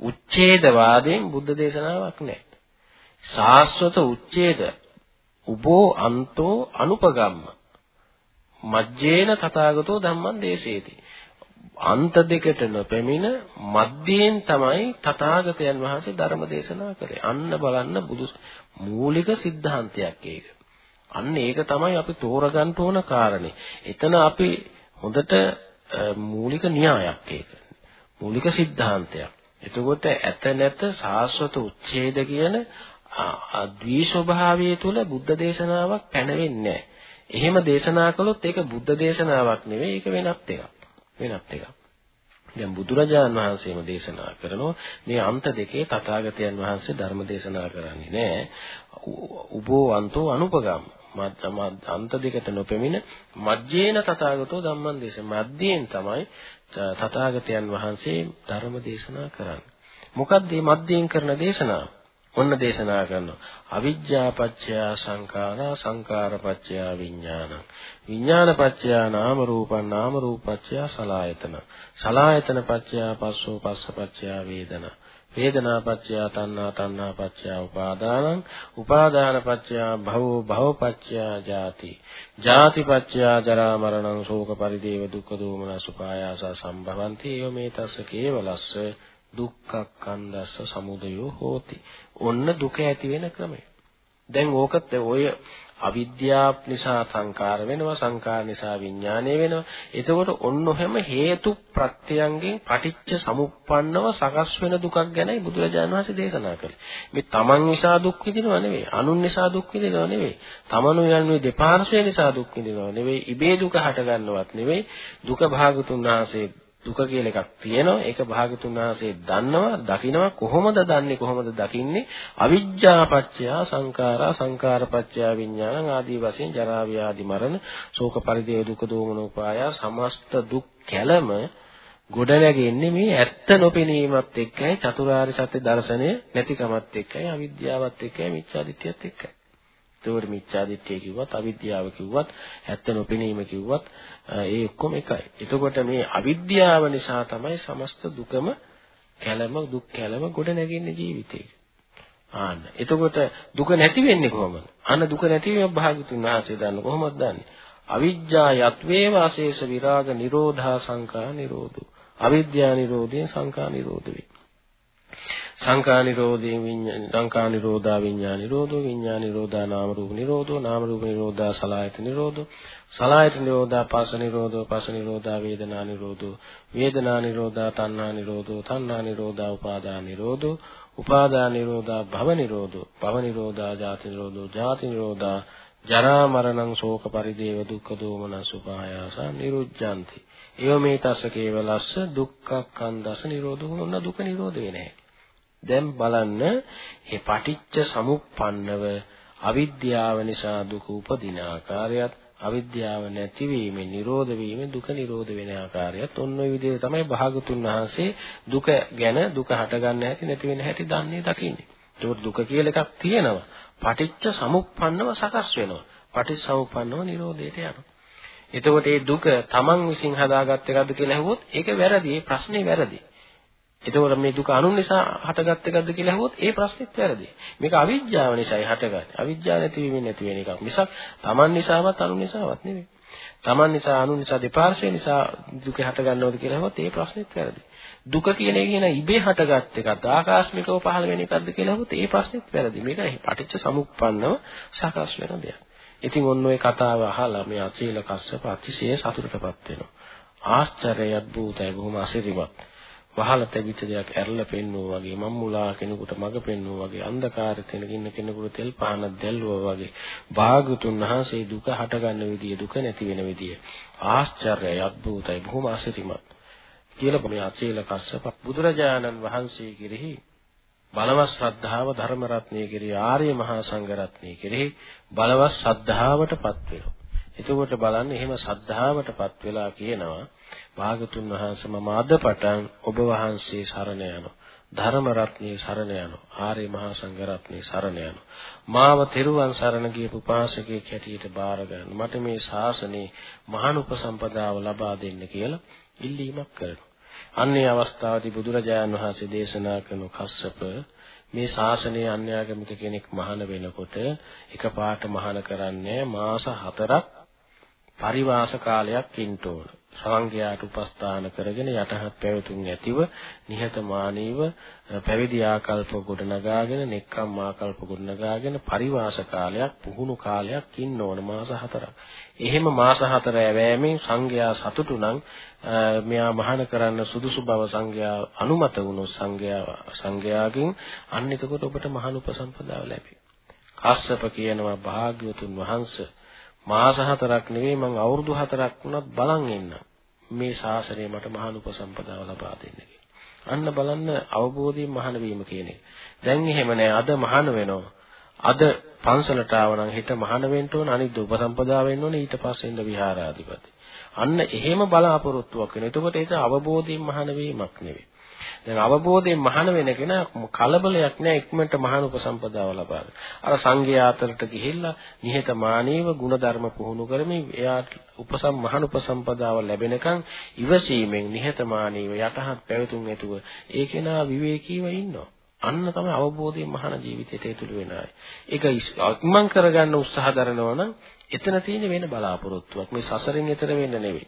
S2: උච්ඡේද වාදයෙන් බුද්ධ දේශනාවක් නැහැ. ශාස්වත උච්ඡේද උබෝ අන්තෝ අනුපගම්ම. මජ්ජේන තථාගතෝ ධම්මං දේශේති අන්ත දෙකට නොපැමිණ මධ්‍යයෙන් තමයි තථාගතයන් වහන්සේ ධර්ම දේශනා කරේ. අන්න බලන්න බුදු මූලික સિદ્ધාන්තයක් ඒක. අන්න ඒක තමයි අපි තෝරගන්න ඕන කාරණේ. එතන අපි හොඳට මූලික න්‍යායක් ඒක. මූලික સિદ્ધාන්තයක් එතකොට ඇත නැත සාස්වත උච්ඡේද කියන ද්වි ස්වභාවය තුල බුද්ධ දේශනාවක් පැනවෙන්නේ නැහැ. එහෙම දේශනා කළොත් ඒක බුද්ධ දේශනාවක් නෙවෙයි ඒක වෙනත් එකක්. වෙනත් එකක්. දැන් බුදුරජාණන් වහන්සේම දේශනා කරනවා මේ අන්ත දෙකේ තථාගතයන් වහන්සේ ධර්ම දේශනා කරන්නේ නැහැ. උබෝ අන්තෝ අනුපගම්. අන්ත දෙකට නොපෙමින මජ්ජේන තථාගතෝ ධම්මං දේශ මධ්‍යයෙන් තමයි තථාගතයන් වහන්සේ ධර්ම දේශනා කරන්නේ. මොකක්ද මේ මධ්‍යයෙන් කරන දේශනාව? ඔන්න දේශනා කරනවා. අවිජ්ජා පත්‍ය සංඛාරා සංඛාර පත්‍ය විඥානං. විඥාන පත්‍ය නාම රූපං නාම රූප පත්‍ය සලායතන. සලායතන පත්‍ය පස්සෝ පස්ස පත්‍ය වේදනා. වේදනා පත්‍ය තණ්හා තණ්හා පත්‍ය උපාදානං උපාදාන පත්‍ය භවෝ භව පත්‍ය ජාති ජාති පත්‍ය ජරා මරණං ශෝක පරිදේව දුක්ඛ දෝමන සුපායාස සම්භවಂತಿ එව මේ තස්ස කේවලස්ස දුක්ඛක්ඛන්දස්ස සමුදයෝ හෝති. ඔන්න දුක ඇති වෙන ක්‍රමය. දැන් ඕකත් ඔය අවිද්‍යාව නිසා සංකාර වෙනවා සංකාර නිසා විඥානය වෙනවා එතකොට ඔන්න ඔහෙම හේතු ප්‍රත්‍යයන්ගෙන් පටිච්ච සමුප්පන්නව සකස් වෙන දුකක් ගැනයි බුදුරජාණන් වහන්සේ දේශනා කළේ මේ තමන් නිසා දුක් විඳිනව නෙවෙයි අනුන් නිසා දුක් විඳිනව නෙවෙයි තමනු යන්නේ දෙපාර්ශ්වය නිසා දුක් විඳිනව නෙවෙයි ඉබේ දුක හට ගන්නවත් නෙවෙයි දුක භාගතුන් වහන්සේ දුක කියලා එකක් තියෙනවා. ඒක භාගතුන් වහන්සේ දන්නවා, දකිනවා. කොහොමද දන්නේ? කොහොමද දකින්නේ? අවිජ්ජා පත්‍ය සංඛාරා සංඛාර පත්‍ය විඥානං ආදී වශයෙන් ජරා ව්‍යාධි මරණ ශෝක පරිදේ දුක දෝමන උපාය සමස්ත දුක් කැළම ගොඩනැගෙන්නේ මේ ඇත්ත නොපෙනීමත් එක්කයි චතුරාර්ය සත්‍ය දර්ශනය නැතිකමත් එක්කයි අවිද්‍යාවත් එක්කයි මිච්ඡාදිත්‍යත් එක්කයි. ඒතකොට මිච්ඡාදිත්‍ය කිව්වත් අවිද්‍යාව කිව්වත් ඇත්ත නොපෙනීම කිව්වත් ඒ ඔක්කොම එකයි. එතකොට මේ අවිද්‍යාව නිසා තමයි සමස්ත දුකම කැළම දුක් කැළම ගොඩ නැගෙන්නේ ජීවිතේ. ආන්න. එතකොට දුක නැති වෙන්නේ කොහොමද? අන්න දුක නැති වීම භාගතුන් වහන්සේ දන්න කොහොමද දන්නේ? අවිජ්ජා යත්වේ වාසේස විරාග නිරෝධා සංකා නිරෝධෝ. අවිද්‍යා නිරෝධයෙන් සංකා නිරෝධ වේ. සංඛා නිරෝධයෙන් විඤ්ඤාණ සංඛා නිරෝධා විඤ්ඤාණ නිරෝධෝ විඤ්ඤාණ නිරෝධා නාම රූප නිරෝධෝ නාම රූප නිරෝධා සලආයත නිරෝධෝ සලආයත නිරෝධා පාස නිරෝධෝ පාස නිරෝධා වේදනා නිරෝධෝ වේදනා නිරෝධා තණ්හා නිරෝධෝ තණ්හා නිරෝධා උපාදා නිරෝධෝ උපාදා නිරෝධා භව නිරෝධෝ භව නිරෝධා ජාති නිරෝධෝ ජාති නිරෝධා ජරා මරණං ශෝක පරිදේව දුක්ඛ දෝමන සුඛායාස නිරුද්ධಂತಿ එව මේ තස්ස කේවලස්ස දුක්ඛක්ඛන්දස නිරෝධෝ. නොන දුක නිරෝධ වෙන්නේ? දැන් බලන්න මේ පටිච්ච සමුප්පන්නව අවිද්‍යාව නිසා දුක උපදින ආකාරයත් අවිද්‍යාව නැතිවීමෙන් නිරෝධ වීමෙන් දුක නිරෝධ වෙන ආකාරයත් ඔන්න ඔය විදිහට තමයි භාගතුන් වහන්සේ දුක ගැන දුක හට ගන්න හැටි නැති වෙන හැටි දන්නේ දකින්නේ. ඒකට දුක කියලා එකක් තියෙනවා. පටිච්ච සමුප්පන්නව සකස් වෙනවා. පටිච්ච සමුප්පන්නව නිරෝධයට යනවා. එතකොට මේ දුක තමන් විසින් හදාගත්ත එකක්ද කියලා ඇහුවොත් ඒක වැරදි. ඒ ප්‍රශ්නේ වැරදි. එතකොට මේ දුක අනුන් නිසා හටගත් එකක්ද කියලා අහුවොත් ඒ ප්‍රශ්නෙත් වැරදි. මේක අවිජ්ජාව නිසායි හටගන්නේ. අවිජ්ජාව නැතිවීමෙන් නැති වෙන එකක්. මිසක් Taman නිසාවත් අනුන් නිසාවත් නෙමෙයි. Taman නිසා අනුන් නිසා දෙපාර්ශ්වය නිසා දුක හටගන්නවද කියලා අහුවොත් ඒ ප්‍රශ්නෙත් වැරදි. දුක කියන එක කියන ඉබේ හටගත් එකක්ද ආකාශමිකව පහළ වෙන එකක්ද කියලා අහුවොත් ඒ ප්‍රශ්නෙත් වැරදි. මේක පටිච්ච සමුප්පන්නව සකස් වෙන දෙයක්. ඉතින් ඔන්න ඔය කතාව අහලා මේ අචීල කස්සප අතිශය සතුටටපත් වෙනවා. ආශ්චර්යයත් භූතයි බොහොම අසිරිමත්. වහල තැබිච්ච දෙයක් ඇරලා පෙන්නුවා වගේ මම්මුලා කෙනෙකුට මඟ පෙන්නුවා වගේ අන්ධකාරය තැනකින් කෙනෙකුට තෙල් පහනක් දැල්ලුවා වගේ භාගතුන් වහන්සේ දුක හටගන්න විදිය දුක නැති වෙන විදිය. ආශ්චර්යයි අద్භූතයි බොහොම අසිරිමත්. කියලා මේ අචේල කස්සප බුදුරජාණන් වහන්සේ කෙරෙහි බලවත් ශ්‍රද්ධාව ධර්ම රත්නයේ කෙරෙහි ආර්ය මහා සංඝ රත්නයේ කෙරෙහි බලවත් ශ්‍රද්ධාවටපත් වෙනවා. එතකොට බලන්න එහෙම ශ්‍රද්ධාවටපත් වෙලා කියනවා භාගතුන් වහන්සේ මම අද පටන් ඔබ වහන්සේ සරණ යනවා. ධර්ම රත්නයේ සරණ යනවා. ආර්ය මහා සංඝ රත්නයේ සරණ යනවා. මාව තෙරුවන් සරණ ගියපු පාසකෙක් හැටියට බාර ගන්න. මට මේ ශාසනයේ මහානුපසම්පදාව ලබා දෙන්න කියලා ඉල්ලීමක් කරනවා. අන්නේ අවස්ථාවේදී බුදුරජාණන් වහන්සේ දේශනා කරන කස්සප මේ ශාසනයේ අන්‍යාගමික කෙනෙක් මහාන වෙනකොට එකපාරට මහාන කරන්නේ මාස 4ක් පරිවාස කාලයක් ඉන්න ඕන. සංඝයාට උපස්ථාන කරගෙන යටහත් පැවතුම් ඇතිව නිහතමානීව පැවිදි ආකල්ප ගොඩනගාගෙන නෙක්ඛම් ආකල්ප ගොඩනගාගෙන පරිවාස කාලයක් පුහුණු කාලයක් ඉන්න ඕන මාස හතරක්. එහෙම මාස හතර ඇවෑමෙන් සංඝයා සතුටු නම් මෙයා මහාන කරන්න සුදුසු බව සංඝයා අනුමත වුණොත් සංඝයා සංඝයාගෙන් අන්න එතකොට ඔබට මහාන උපසම්පදාව ලැබේ. කාශ්‍යප කියනවා භාග්‍යවතුන් වහන්සේ මාස හතරක් නෙවෙයි මං අවුරුදු හතරක් වුණත් බලන් ඉන්න. මේ ශාසනය මට මහාන උපසම්පදාව ලබා දෙන්න අන්න බලන්න අවබෝධයෙන් මහාන වීම කියන එක. දැන් එහෙම නෑ අද මහාන වෙනවා. අද පන්සලට ආවනම් හිත මහාන වෙන්න ඕන අනිත් උපසම්පදා වෙන්න ඕන ඊට පස්සේ ඉඳ විහාරාධිපති. අන්න එහෙම බලාපොරොත්තුවක් වෙන. එතකොට ඒක අවබෝධයෙන් මහාන වීමක් නෙවෙයි. දැන් අවබෝධයෙන් මහාන වෙන කෙනා කලබලයක් නෑ ඉක්මනට මහාන උපසම්පදාව ලබා ගන්න. අර සංඝයා අතරට ගිහිල්ලා නිහතමානීව ಗುಣධර්ම පුහුණු කරමින් එයා උපසම් මහාන උපසම්පදාව ලැබෙනකන් ඉවසීමෙන් නිහතමානීව යටහත් පැවතුම් ඇතුව ඒ කෙනා විවේකීව ඉන්නවා. අන්න තමයි අවබෝධයෙන් මහාන ජීවිතයට ඇතුළු වෙන අය. ඒක ඉක්මන් කරගන්න උත්සාහ කරනවා නම් එතන තියෙන වෙන බලාපොරොත්තුවක්. මේ සසරෙන් එතර වෙන්න නෙවෙයි.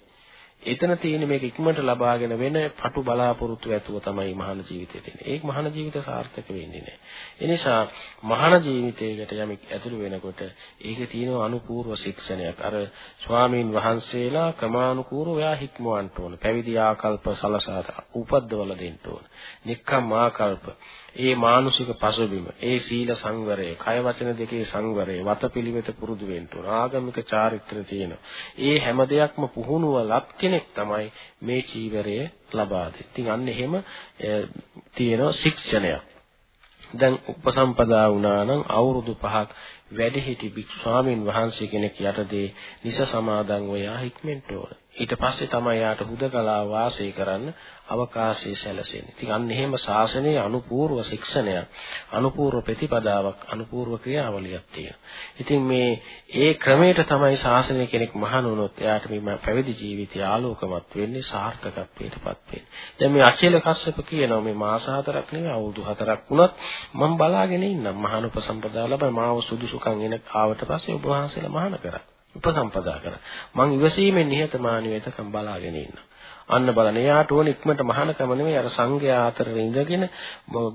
S2: එතන තියෙන මේක ඉක්මනට ලබාගෙන වෙන පටු බලාපොරොත්තු ඇතුව තමයි මහාන ජීවිතයට එන්නේ. ඒක මහාන ජීවිත සාර්ථක වෙන්නේ නැහැ. ඒ නිසා මහාන ජීවිතයකට යමෙක් ඇතුළු වෙනකොට ඒකේ තියෙන අනුපූර්ව ශික්ෂණයක්. අර ස්වාමීන් වහන්සේලා ක්‍රමානුකූලව එයා හික්මවන්න ඕන. පැවිදි ආකල්ප සලසා උපද්දවල දෙන්න ඕන. නික්කම් ආකල්ප ඒ මානසික පසුබිම, ඒ සීල සංවරය, කය වචන දෙකේ සංවරය, වතපිලිවෙත පුරුදු වෙන්න ඕන. ආගමික චාරිත්‍ර තියෙනවා. ඒ හැම දෙයක්ම පුහුණුව ලබ් කෙනෙක් තමයි මේ චීවරය ලබා දෙන්නේ. ඉතින් අන්න එහෙම තියෙනවා ශික්ෂණයක්. දැන් උපසම්පදා වුණා නම් අවුරුදු 5ක් වැඩිහිටි භික්ෂු ස්වාමීන් වහන්සේ කෙනෙක් යටදී නිස සමාදන් වෙයා හික්මෙන්ට ඕන. ඊට පස්සේ තමයි යාට හුදකලා වාසය කරන්න අවකාශය සැලසෙන්නේ. ඉතින් අන්න එහෙම ශාසනයේ අනුපූර්ව ශික්ෂණයක්, අනුපූර්ව ප්‍රතිපදාවක්, අනුපූර්ව ක්‍රියාවලියක් තියෙනවා. ඉතින් මේ ඒ ක්‍රමයට තමයි ශාසනය කෙනෙක් මහාන වුණොත් එයාට මේ පැවිදි ජීවිතය ආලෝකමත් වෙන්නේ, සාර්ථකත්වයටපත් වෙන්නේ. දැන් මේ අචේල කස්සප කියනවා මේ මාස හතරක් නෙවෙයි අවුරුදු හතරක් වුණත් මම බලාගෙන ඉන්නම් මහාන උපසම්පදා ලැබයි මාව සුදුසුකම් එන ආවට පස්සේ ඔබ වහන්සේලා මහාන කරා. උපසම්පදා කරා. මං ඉවසීමෙන් නිහතමානී වෙතකම් බලාගෙන ඉන්නවා. අන්න බලන්න. එයාට ඕන ඉක්මනට මහානකම නෙමෙයි අර සංඝයා අතර ඉඳගෙන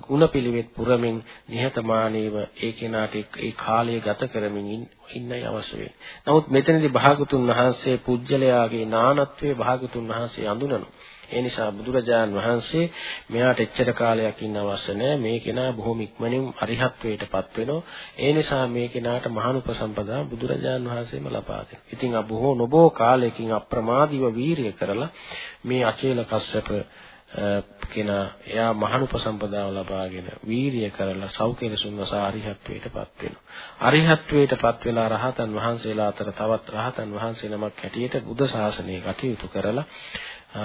S2: ಗುಣපිලිවෙත් පුරමින් නිහතමානීව ඒ කෙනාට ඒ කාලය ගත කරමින් ඉන්නයි අවශ්‍ය වෙන්නේ. නමුත් මෙතනදී භාගතුන් වහන්සේ පුජ්‍යලයාගේ නානත්වයේ භාගතුන් වහන්සේ අඳුනනවා. ඒ නිසා බුදුරජාන් වහන්සේ මෙයාට එච්චර කාලයක් ඉන්න අවශ්‍ය නැහැ. මේ කෙනා බොහොම ඉක්මනින් අරිහත්ත්වයටපත් වෙනවා. ඒ නිසා මේ කෙනාට මහානුපසම්පදා බුදුරජාන් වහන්සේම ලබා දෙනවා. ඉතින් ආ බොහෝ නොබෝ කාලයකින් අප්‍රමාදීව වීරිය කරලා මේ අචේල කස්සප කෙනා එයා මහානුපසම්පදාව ලබාගෙන වීරිය කරලා සෞඛ්‍යලසුන් වසා අරිහත්ත්වයටපත් වෙනවා. අරිහත්ත්වයටපත් වෙලා රහතන් වහන්සේලා අතර තවත් රහතන් වහන්සේ නමක් හැටියට බුද්ධ ශාසනය කටයුතු කරලා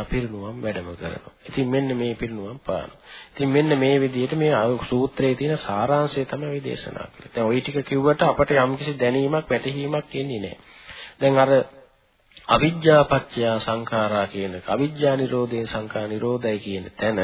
S2: පිරිනුවම් වැඩම කරනවා. ඉතින් මෙන්න මේ පිරිනුවම් පානවා. ඉතින් මෙන්න මේ විදිහට මේ සූත්‍රයේ තියෙන සාරාංශය තමයි මේ දේශනා කරන්නේ. දැන් ওই ටික කිව්වට අපට යම්කිසි දැනීමක් වැටහීමක් එන්නේ නැහැ. දැන් අර අවිජ්ජාපච්චය සංඛාරා කියන අවිජ්ජා නිරෝධේ සංඛා නිරෝධයි කියන තැන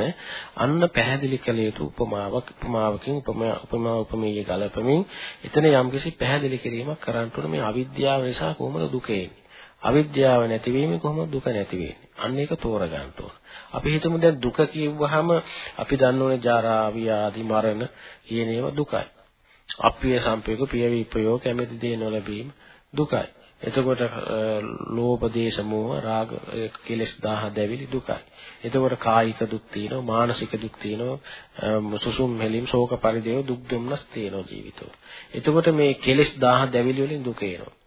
S2: අන්න පැහැදිලි කළ යුතු උපමාවක් උපමාවකින් උපමා උපමා උපමේය ගලපමින් එතන යම්කිසි පැහැදිලි කිරීමක් කරන්න උන මේ අවිද්‍යාව නිසා කොහොමද දුක එන්නේ අවිද්‍යාව නැතිවීමෙන් කොහොමද දුක නැති වෙන්නේ? අන්න ඒක තෝරගන්න ඕන. අපි හිතමු දැන් දුක කියවහම අපි දන්නෝනේ ජරා, ව්‍යාධි, මරණ කියන ඒවා දුකයි. අප්‍රිය සම්පේක, ප්‍රිය විපයෝග, කැමැති දේ නොලැබීම දුකයි. එතකොට ලෝභ දේශ මොහ රාග කෙලස් 10 දැවිලි දුකයි. එතකොට කායික දුක් තියෙනවා මානසික දුක් තියෙනවා සුසුම් මෙලිම් ශෝක පරිදේව දුක් දුම්නස් තියෙනවා ජීවිතවල. එතකොට මේ කෙලස් 10 දැවිලි වලින් දුක එනවා.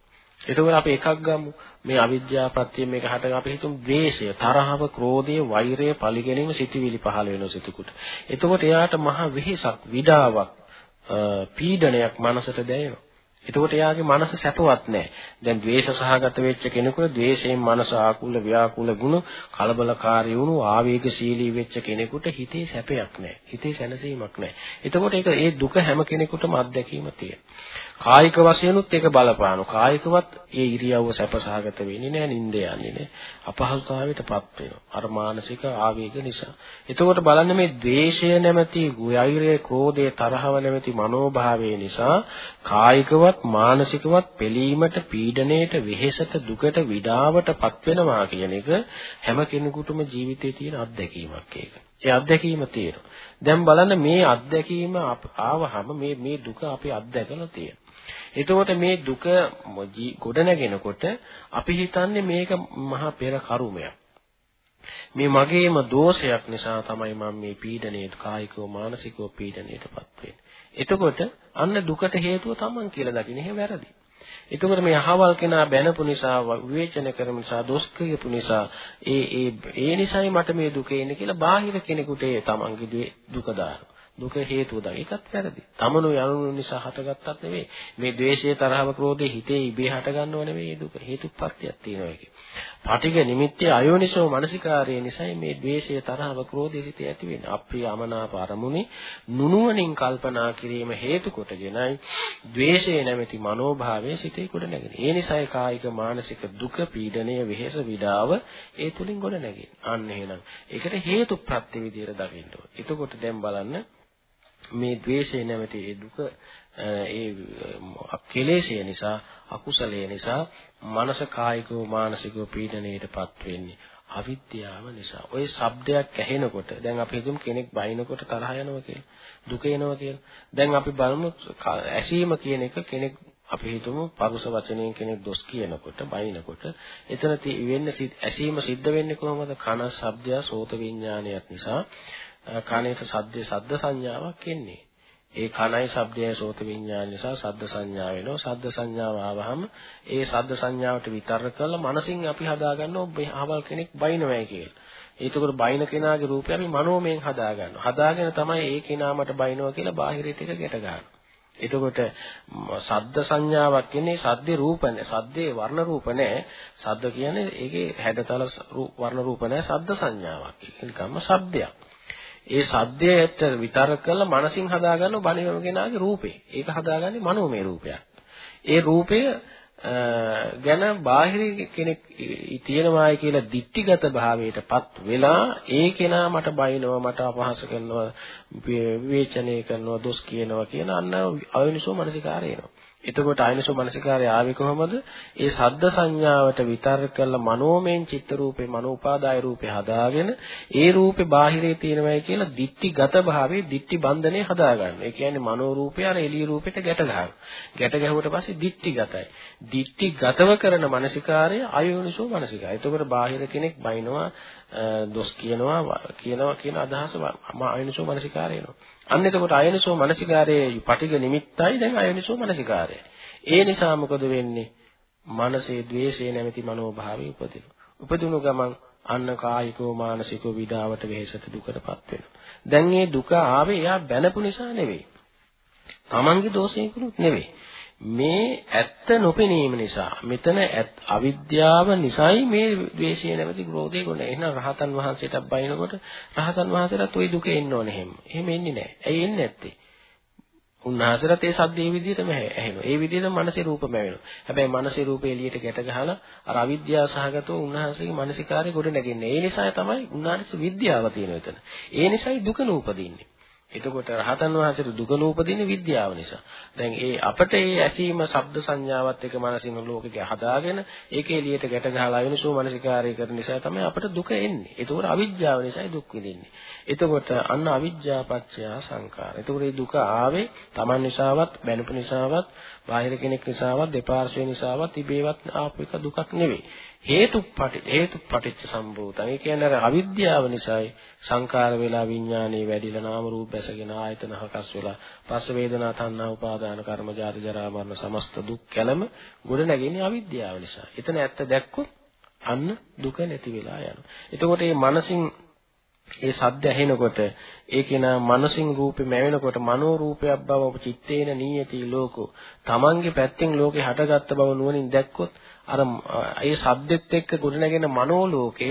S2: එතකොට අපි එකක් ගමු මේ අවිද්‍යාව ප්‍රත්‍යයෙන් මේක හටගා අපි හිතමු ද්වේෂය, තරහව, ක්‍රෝධය, වෛරය, පරිගැනීම සිටිවිලි පහළ වෙන සිටුකුට. එතකොට එයාට මහා වෙහෙසක්, විඩාවක්, පීඩනයක් මනසට දැනෙනවා. එතකොට එයාගේ මනස සැපවත් නැහැ. දැන් ද්වේෂ සහගත වෙච්ච කෙනෙකුට ද්වේෂයෙන් මනස ආකුල ව්‍යාකුල ගුණ කලබලකාරී වුණු ආවේගශීලී වෙච්ච කෙනෙකුට හිතේ සැපයක් නැහැ. හිතේ සැනසීමක් නැහැ. එතකොට ඒක ඒ දුක හැම කෙනෙකුටම අත්දැකීම තියෙනවා. කායික වශයෙන්ුත් ඒක බලපානවා. කායිකවත් ඒ ඉරියව්ව සැපසහගත වෙන්නේ නැහැ, නිින්ද යන්නේ නැහැ. අපහසුතාවයටපත් වෙනවා. අර මානසික ආවේග නිසා. එතකොට බලන්න මේ ද්වේෂය නැමැති, වෛරය, ක්‍රෝධය, තරහව නැමැති මනෝභාවය නිසා කායිකවත් මානසිකවත් පිළීමට, පීඩණයට, වෙහෙසට, දුකට, විඩාවටපත් වෙනවා කියන එක හැම කෙනෙකුටම ජීවිතේ තියෙන අත්දැකීමක් ඒක. ඒ අත්දැකීම තියෙනවා. දැන් බලන්න මේ අත්දැකීම ආවහම මේ මේ දුක අපි අත්දැකලා තියෙනවා. එතකොට මේ දුක ගොඩනගෙනකොට අපි හිතන්නේ මේක මහා පෙර කර්මයක්. මේ මගේම දෝෂයක් නිසා තමයි මම මේ පීඩණයට කායිකව මානසිකව පීඩණයටපත් වෙන්නේ. එතකොට අන්න දුකට හේතුව Taman කියලා දකින්න එහෙ වැරදි. එතකොට මේ අහවල් කෙනා බැනපු නිසා විවේචන කරන නිසා දොස් කියපු නිසා ඒ ඒ ඒ නිසයි මට මේ දුක එන්නේ කියලා බාහිර කෙනෙකුට ඒ තමන්ගේ දුක දානවා. දුක හේතුව දා. ඒකත් වැරදි. තමනු යනුණු නිසා හටගත්තත් නෙවෙයි. මේ ද්වේෂය තරහව ක්‍රෝධය හිතේ ඉබේ හටගන්නව නෙවෙයි මේ දුක. හේතුප්‍රත්‍යක් තියෙනවා ඒකේ. පටිඝ නිමිත්තේ අයෝනිසෝ මනසිකාරය නිසායි මේ ද්වේෂය තරහව ක්‍රෝධය සිතේ ඇති වෙන්නේ. අප්‍රිය අමනාප අරමුණේ නුනුවණින් කල්පනා කිරීම හේතු කොටගෙනයි ද්වේෂය නැමැති මනෝභාවය සිතේ කොට නැගෙන්නේ. ඒ නිසායි කායික මානසික දුක පීඩණය වෙහෙස විඩාව ඒ තුලින් ගොඩ නැගෙන්නේ. අන්න එහෙනම් ඒකට හේතු ප්‍රත්‍ය විදියට දකින්න ඕනේ. එතකොට දැන් බලන්න මේ ද්වේෂය නැමැති ඒ දුක ඒ කෙලෙසය නිසා අකුසලය නිසා මනස කායිකව මානසිකව පීඩණයටපත් වෙන්නේ අවිද්‍යාව නිසා. ওই ශබ්දයක් ඇහෙනකොට දැන් අපි හිතමු කෙනෙක් බයිනකොට තරහ යනවා කියලා. දුක එනවා කියලා. දැන් අපි බලමු ඇසීම කියන එක කෙනෙක් අපි හිතමු පරුස වචනයෙන් කෙනෙක් දොස් කියනකොට බයිනකොට එතන වෙන්නේ ඇසීම සිද්ධ වෙන්නේ කොහොමද? කන ශබ්දය සෝත විඥානයක් නිසා කනේට සද්දේ සද්ද සංඥාවක් එන්නේ. ඒ කනයි ශබ්දයයි සෝත විඥාන නිසා සද්ද සංඥා වෙනවා. සද්ද සංඥාව ආවහම ඒ සද්ද සංඥාවට විතර්ක කරලා මනසින් අපි හදාගන්නවා මේ අහවල් කෙනෙක් බයිනවයි කියලා. ඒතකොට බයින කෙනාගේ රූපය අපි මනෝමයෙන් හදාගන්නවා. හදාගෙන තමයි ඒ කෙනාමට බයිනවා කියලා බාහිරයට එක ගැට ගන්නවා. එතකොට සද්ද සංඥාවක් කියන්නේ සද්දේ රූප නැහැ. සද්දේ වර්ණ රූප නැහැ. සද්ද කියන්නේ ඒකේ හැඩතල වර්ණ රූප නැහැ. සද්ද සංඥාවක්. ඒක නිකම්ම ශබ්දයක්. ඒ සද්දයට විතරක කරලා මනසින් හදාගන්න බණේම කෙනාගේ රූපේ. ඒක හදාගන්නේ මනෝමය රූපයක්. ඒ රූපය ගැන බාහිර කෙනෙක් තියෙනවායි කියලා දික්ටිගත භාවයටපත් වෙලා ඒ කෙනා මට බයිනවා මට අපහාස කරනවා විවේචනය කරනවා දොස් කියනවා කියන අන්න අයනිසෝ මනසිකාරය එනවා. එතකොට ආයනසෝ මනසිකාරය ආවේ කොහොමද? ඒ සද්ද සංඥාවට විතර්ක කළ මනෝමයෙන් චිත්ත රූපේ මනෝපාදාය රූපේ හදාගෙන ඒ රූපේ බාහිරේ තියෙනවයි කියලා දික්ටිගත භාවයේ දික්ටි බන්ධනේ හදාගන්න. ඒ කියන්නේ මනෝ රූපය අර එළිය රූපෙට ගැට ගන්නවා. ගැට ගැහුවට පස්සේ දික්ටිගතයි. දික්ටිගතව කරන මනසිකාරය ආයෝනිසෝ මනසිකාරය. එතකොට බාහිර කෙනෙක් බයිනවා දොස් කියනවා කියනවා කියන අදහස ආයෝනිසෝ මනසිකාරය එනවා. අන්න එතකොට අයනිසෝ මනසිකාරයේ පටිග නිමිත්තයි දැන් අයනිසෝ මනසිකාරය. ඒ නිසා මොකද වෙන්නේ? මනසේ द्वේෂය නැමැති මනෝභාවය උපදිනවා. උපදිනු ගමන් අන්න කායිකෝ මානසිකෝ විඩාවට වෙහෙසට දුකටපත් වෙනවා. දැන් මේ දුක ආවේ එයා බැනපු නිසා නෙවෙයි. තමන්ගේ දෝෂයකුත් නෙවෙයි. මේ ඇත්ත නොපෙනීම නිසා මෙතන අවිද්‍යාව නිසායි මේ ද්වේෂය නැමැති ක්‍රෝධය ගොඩ එහෙනම් රහතන් වහන්සේට බයිනකොට රහතන් වහන්සේට ওই දුක එන්න ඕනේ එහෙම. එහෙම එන්නේ නැහැ. ඇයි එන්නේ නැත්තේ? උන්වහන්සේට ඒ සද්දේ විදිහටම ඇහෙනවා. ඒ විදිහටම මනසේ රූපම ඇවෙනවා. හැබැයි මනසේ රූපේ එළියට ගැට ගහලා අර අවිද්‍යාව සහගතව උන්වහන්සේගේ මානසිකාරය ගොඩ නැගෙන්නේ. ඒ නිසා තමයි උන්වහන්සේ විද්‍යාව තියෙන එතන. ඒ නිසායි දුක නූපදින්නේ. එතකොට රහතන් වහන්සේට දුක නූපදින්නේ විද්‍යාව නිසා. දැන් ඒ අපට ඒ ඇසීම ශබ්ද සංඥාවත් එක්ක මානසික ලෝකෙක හදාගෙන ඒකේ එළියට ගැට ගහලා වෙනසෝ මානසිකාරය කරන නිසා තමයි අපට දුක එන්නේ. එතකොට අවිද්‍යාව නිසායි දුක් විඳින්නේ. එතකොට අන්න අවිද්‍යාපච්චය සංකාර. එතකොට මේ දුක ආවේ Taman නිසාවත්, බැනුපු නිසාවත්, බාහිර කෙනෙක් නිසාවත්, දෙපාර්ශ්වය නිසාවත් ඉබේවත් ආපු එක දුකක් නෙවෙයි. හේතුපටි හේතුපටිච්ච සම්භූතං. ඒ කියන්නේ අර අවිද්‍යාව නිසායි සංකාර වෙලා විඥානේ වැඩිලා නාම රූප බැසගෙන ආයතන හකස් වෙලා පස්ස වේදනා තණ්හා උපාදාන කර්ම ජාති ජරා මරණ සමස්ත දුක් කැළම ගොඩ නැගෙන්නේ අවිද්‍යාව නිසා. එතන ඇත්ත දැක්කොත් අන්න දුක නැති වෙලා යනවා. එතකොට මේ මනසින් ඒ සද්ද ඇහෙනකොට ඒකේන මනසින් රූපේ මැවෙනකොට මනෝ රූපයක් බව චිත්තේන නීයති ලෝකෝ. තමන්ගේ පැත්තෙන් ලෝකේ හටගත්ත බව නුවණින් දැක්කොත් අර ඒ සද්දෙත් එක්ක ගොඩනැගෙන මනෝ ලෝකය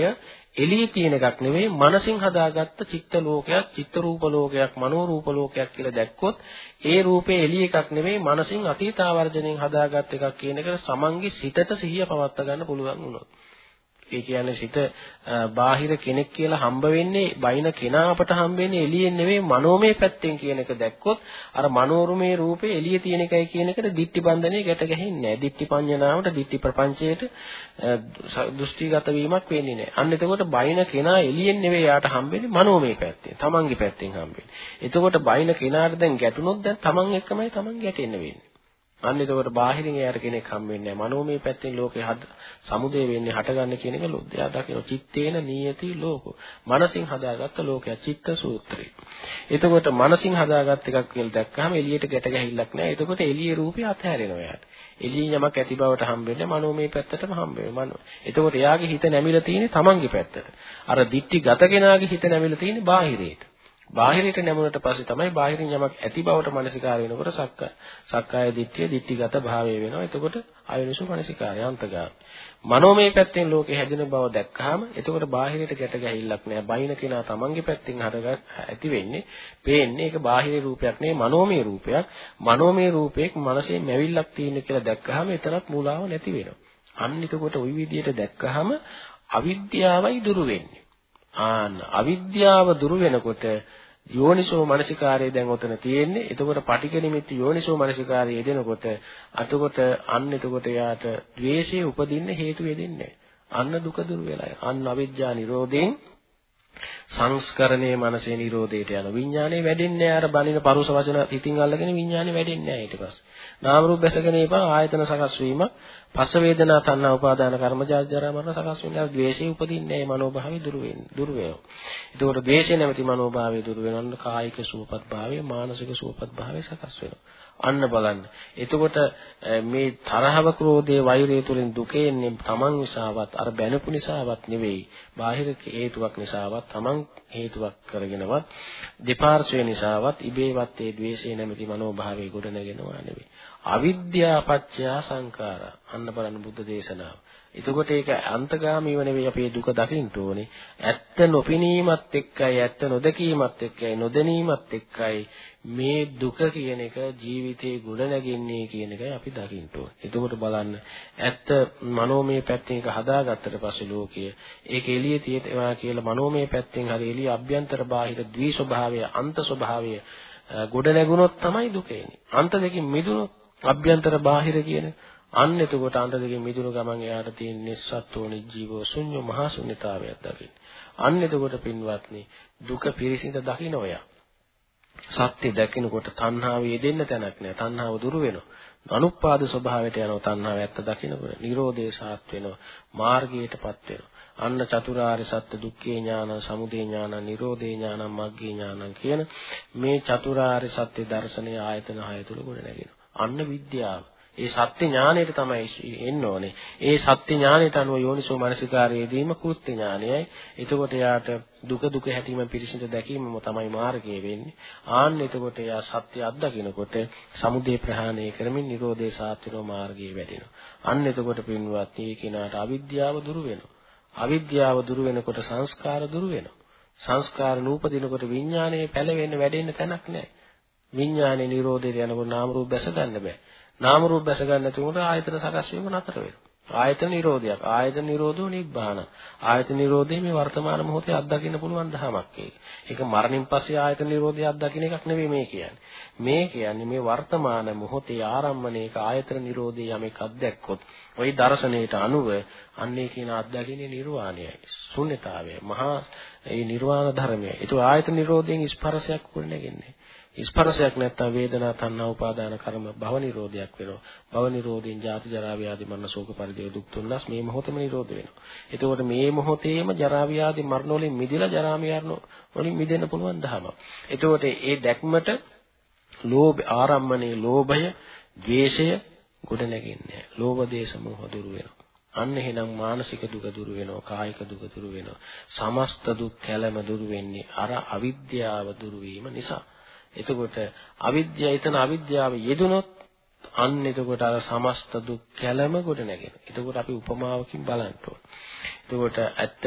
S2: එළියේ තියෙන එකක් නෙවෙයි මනසින් හදාගත්ත චිත්ත ලෝකයක් චිත්ත රූප ලෝකයක් මනෝ රූප ලෝකයක් කියලා දැක්කොත් ඒ රූපේ එළිය එකක් නෙවෙයි මනසින් අතීතාවර්ජණයෙන් හදාගත්ත එකක් කියන එක සමන්ගේ සිතට සිහිය පවත්වා ගන්න පුළුවන් වුණොත්. ඒ කියන්නේ සිත බාහිර කෙනෙක් කියලා හම්බ වෙන්නේ බයින කෙනා අපට හම්බ වෙන්නේ එළියෙන් නෙවෙයි මනෝමය පැත්තෙන් කියන එක දැක්කොත් අර මනෝරුමේ රූපේ එළියේ තියෙන එකයි කියන එකට දික්ටි බන්ධනේ ගැට ගැහෙන්නේ නැහැ. දික්ටි පඤ්ඤනාවට දික්ටි ප්‍රපංචයට දෘෂ්ටිගත වීමක් වෙන්නේ නැහැ. අන්න එතකොට බයින කෙනා එළියෙන් නෙවෙයි යාට හම්බෙන්නේ මනෝමය පැත්තෙන්. තමන්ගේ පැත්තෙන් හම්බෙන්නේ. එතකොට බයින කෙනාට දැන් ගැටුනොත් දැන් තමන් එක්කමයි තමන් ගැටෙන්න වෙන්නේ. අන්න එතකොට බාහිරින් එයාට කෙනෙක් හම් වෙන්නේ නැහැ. මනෝමය පැත්තෙන් ලෝකේ හද සමුදේ වෙන්නේ හටගන්න කියන එක එයා දකින චිත්තේන නියති ලෝකෝ. මනසින් හදාගත්ත ලෝකයක් චිත්ත සූත්‍රය. එතකොට මනසින් හදාගත් එකක් කියලා දැක්කහම එළියට ගැට ගැහිල්ලක් නැහැ. එතකොට එළියේ රූපය අතහැරෙනවා එයාට. එළියෙන් යමක් ඇති බවට හම්බෙන්නේ මනෝමය පැත්තටම හම්බෙන්නේ. මනෝ. එතකොට එයාගේ හිත නැමිලා තියෙන්නේ තමන්ගේ පැත්තට. අර දික්ටි ගත කෙනාගේ හිත නැමිලා තියෙන්නේ බාහිරයට. බාහිරයට නැමුණට පස්සේ තමයි බාහිරින් යමක් ඇති බවට මනසිකාර වෙනකොට සක්කාය සක්කාය දිට්ඨිය දිට්ඨිගත භාවය වෙනවා. එතකොට අයෝනිසු මනසිකාරය අන්තගාමී. මනෝමය පැත්තෙන් ලෝකේ හැදෙන බව දැක්කහම එතකොට බාහිරයට ගැට ගැහිල්ලක් නෑ. බයින කෙනා තමන්ගේ පැත්තෙන් හදගත් ඇති වෙන්නේ පේන්නේ ඒක බාහිර රූපයක් නෙවෙයි මනෝමය රූපයක්. මනෝමය රූපයක මනසේ මැවිල්ලක් තියෙන කියලා දැක්කහම එතරම් මූලාව නැති වෙනවා. අන්න එතකොට ওই විදිහට දැක්කහම අවිද්‍යාවයි දුරු වෙන්නේ. ආන්න. අවිද්‍යාව දුරු වෙනකොට යෝනිසෝ මනසිකාරය දැන් ඔතන තියෙන්නේ. එතකොට පටික නිමිති යෝනිසෝ මනසිකාරය යෙදෙනකොට අතකොට අන්න එතකොට යාට ද්වේෂය උපදින්න හේතු වෙදෙන්නේ අන්න දුක දුරු වෙලා අන්න අවිද්‍යා නිරෝධයෙන් සංස්කරණයේ මනසේ නිරෝධයට යන විඥානේ වැඩෙන්නේ අර බණින පරුස වචන හිතින් අල්ලගෙන විඥානේ වැඩෙන්නේ නැහැ ඊට පස්සේ. නාම රූප බැසගෙන ඉපා ආයතන සකස් වීම පස්ස වේදනා තණ්හා උපාදාන කර්ම ජාජරා මරණ සකස් වෙනවා ද්වේෂය උපදින්නේ නැහැ මනෝභාවය දුරු වෙන්නේ දුරු වෙනවා. ඒකෝට ද්වේෂය නැමැති මනෝභාවය දුරු වෙනවන්න කායික සුවපත් භාවය මානසික සුවපත් භාවය සකස් වෙනවා. අන්න බලන්න. එතකොට මේ තරහව ක්‍රෝධයේ වෛරය තුලින් දුක එන්නේ තමන් නිසාවත් අර බැනපු නිසාවත් නෙවෙයි. බාහිර හේතුවක් නිසාවත් තමන් හේතුවක් කරගෙනවත් දෙපාර්ශ්වය නිසාවත් ඉබේවත් ඒ ද්වේෂය නැමැති මනෝභාවය ගොඩනගෙනවා නෙවෙයි. අවිද්‍යාපච්චය සංඛාරා. අන්න බලන්න බුද්ධ දේශනාව. එතකොට ඒක අන්තගාමීව නෙවෙයි අපේ දුක දකින්න ඕනේ. ඇත්ත නොපෙනීමත් එක්කයි ඇත්ත නොදකීමත් එක්කයි නොදැනීමත් එක්කයි මේ දුක කියන එක ජීවිතේ ගොඩ නැගින්නේ කියන එකයි අපි දකින්න ඕනේ. එතකොට බලන්න ඇත්ත මනෝමය පැත්තෙන් එක හදාගත්තට පස්සේ ලෝකය ඒක එළියේ තියෙනවා කියලා මනෝමය පැත්තෙන් හරි එළිය අභ්‍යන්තර බාහිර ද්වි ස්වභාවය අන්ත ස්වභාවය ගොඩ නැගුණොත් තමයි දුක එන්නේ. අන්ත දෙකින් මිදුණොත් අභ්‍යන්තර බාහිර කියන අන්න එතකොට අන්ත දෙකෙන් මිදුණු ගමන් එයාට තියෙන නිස්සත්ත්ව නිජීවෝ ශුන්‍ය මහා ශුන්‍යතාවයක් දකින්න. අන්න එතකොට පින්වත්නි දුක පිරිසිඳ දකින්න ඔයා. සත්‍ය දැකිනකොට තණ්හාව යෙදෙන්න තැනක් නෑ. තණ්හාව දුරු වෙනවා. අනුපාද ස්වභාවයට යනවා තණ්හාව ඇත්ත දකිනකොට. Nirodhe සාත් වෙනවා. මාර්ගයටපත් වෙනවා. අන්න චතුරාර්ය සත්‍ය දුක්ඛේ ඥාන, සමුදය ඥාන, නිරෝධේ ඥාන, මග්ගේ ඥාන කියන මේ චතුරාර්ය සත්‍ය දර්ශනය ආයතන හය තුල ගොඩ නැගෙනවා. අන්න විද්‍යාව. ඒ සත්‍ය ඥාණයට තමයි එන්න ඕනේ. ඒ සත්‍ය ඥාණයට අනුව යෝනිසෝ මනසිකාරයේදීම කෘත්‍ය ඥානයයි. එතකොට යාට දුක දුක හැටීම පිරිසිඳ දැකීමම තමයි මාර්ගය වෙන්නේ. ආන්න එතකොට යා සත්‍ය අත්දකිනකොට සමුදේ ප්‍රහාණය කරමින් Nirodhe සාත්‍යනෝ මාර්ගයේ වැඩෙනවා. අන්න එතකොට පින්වත් මේ කෙනාට අවිද්‍යාව දුරු වෙනවා. අවිද්‍යාව දුරු වෙනකොට සංස්කාර දුරු වෙනවා. සංස්කාර නූපදිනකොට විඥානයේ පැලවෙන්න වැඩෙන්න තැනක් නැහැ. විඥානේ නිරෝධයට යනකොට නාම රූප බැස ගන්න බෑ. නාම රූප බැස ගන්න නැතුනොත් ආයතන සකස් වීම නතර වෙනවා. ආයතන නිරෝධයක්. ආයතන නිරෝධෝ නිබ්බාන. ආයතන නිරෝධය මේ වර්තමාන මොහොතේ අත්දකින්න පුළුවන් දහමක් ඒක. ඒක මරණින් පස්සේ ආයතන නිරෝධය අත්දකින්න එකක් නෙවෙයි මේ කියන්නේ. මේ කියන්නේ මේ වර්තමාන මොහොතේ ආරම්භණයක ආයතන නිරෝධය යමෙක් අත්දැක්කොත් ওই දර්ශනයට අනුව අන්නේ කියන අත්දකින්නේ නිර්වාණයයි. ශුන්‍යතාවය. මහා ඒ නිර්වාණ ධර්මය. ඒක ආයතන නිරෝධයෙන් ස්පර්ශයක් වුණ නැගෙන්නේ. ස්පර්ශයක් නැත්තම් වේදනා තණ්හා උපාදාන කර්ම භව නිරෝධයක් වෙනවා. භව නිරෝධයෙන් ජාති ජරා ව්‍යාධි මරණ ශෝක පරිදේව දුක් තුනස් මේ මොහොතේම නිරෝධ වෙනවා. එතකොට මේ මොහොතේම ජරා ව්‍යාධි මරණ වලින් මිදලා ජරා මරණ වලින් මිදෙන්න පුළුවන් දහම. එතකොට ඒ දැක්මට ලෝභ ආරම්මනේ ලෝභය, ද්වේෂය ගොඩ නැගෙන්නේ. ලෝභ දේශ මොහ දුරු වෙනවා. අන්න එහෙනම් මානසික දුක දුරු වෙනවා කායික දුක දුරු වෙනවා සමස්ත දුක් කැළම දුරු වෙන්නේ අර අවිද්‍යාව දුරු වීම නිසා එතකොට අවිද්‍යාව එතන අවිද්‍යාව යෙදුනොත් අන්න එතකොට අර සමස්ත දුක් කැළම ගොඩ නැගෙනවා. එතකොට අපි උපමාවකින් බලන්න ඕන. එතකොට ඇත්ත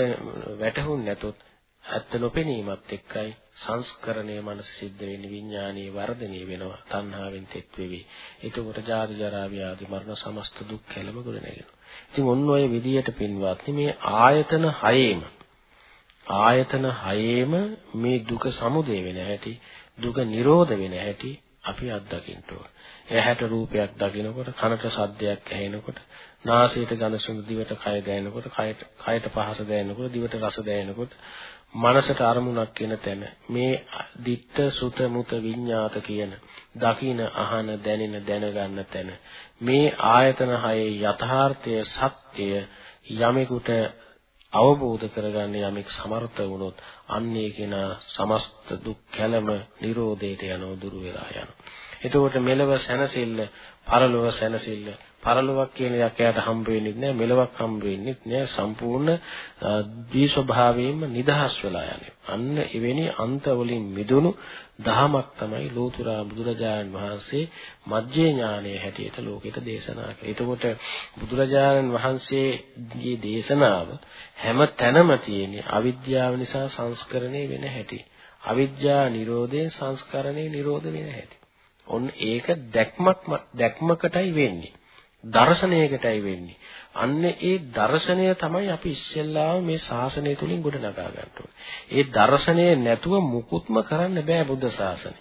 S2: වැටහුන්නේ නැතොත් ඇත්ත නොපෙනීමත් එක්කයි සංස්කරණය මනස සිද්ධ වෙන්නේ විඥානීය වර්ධනය වෙනවා තණ්හාවෙන් තෙත් වෙවි. එතකොට ජාති ජරා ව්‍යාධි මරණ සමස්ත දුක් කැළම ගොඩ නැගෙනවා. ඉතින් ඔන්න ඔය විදියට පින්වත්නි මේ ආයතන හයේම ආයතන හයේම මේ දුක සමුදේ වෙන හැටි දුක නිරෝධ වෙන හැටි අපි අත්දකින්න ඕන. ඇහැට රූපයක් දකිනකොට, කනට ශබ්දයක් ඇහෙනකොට, නාසයට ගඳ සුළු දිවට කය දැනෙනකොට කයට කයට පහස දැනෙනකොට දිවට රස දැනෙනකොට මනසට අරමුණක් කියන තැන මේ ditta sutta muta විඤ්ඤාත කියන දකින අහන දැනෙන දැනගන්න තැන මේ ආයතන හයේ යථාර්ථය සත්‍යය යමෙකුට අවබෝධ කරගන්න යමෙක් සමර්ථ වුණොත් අන්නේ කෙනා සමස්ත දුක් කැළම නිරෝධයට යනව දුරු වෙලා යනවා. එතකොට මෙලව සැනසෙල්ල, පරලොව සැනසෙල්ල, පරලොවක් කියන එකක් එයාට හම්බ වෙන්නේ නැහැ, මෙලවක් හම්බ වෙන්නේ නැහැ. සම්පූර්ණ දී ස්වභාවයෙන්ම නිදහස් වෙලා යන්නේ. අන්න එවැනි අන්ත වලින් මිදුණු දහමක් තමයි ලෝතුරා බුදුරජාණන් වහන්සේ මජ්ජේ ඥානයේ හැටියට ලෝකෙට දේශනා කළේ. එතකොට බුදුරජාණන් වහන්සේගේ දේශනාව හැම තැනම තියෙන අවිද්‍යාව නිසා සංස්කරණය වෙන හැටි. අවිද්‍යා නිරෝධයෙන් සංස්කරණේ නිරෝධ වෙන හැටි. ඔන්න ඒක දැක්මක් දැක්මකටයි වෙන්නේ. දර්ශනයකටයි වෙන්නේ. අන්න ඒ දර්ශනය තමයි අපි ඉස්සෙල්ලාම මේ ශාසනය තුලින් ගොඩනගා ගන්න ඒ දර්ශනය නැතුව මුකුත්ම කරන්න බෑ බුද්ධ ශාසනය.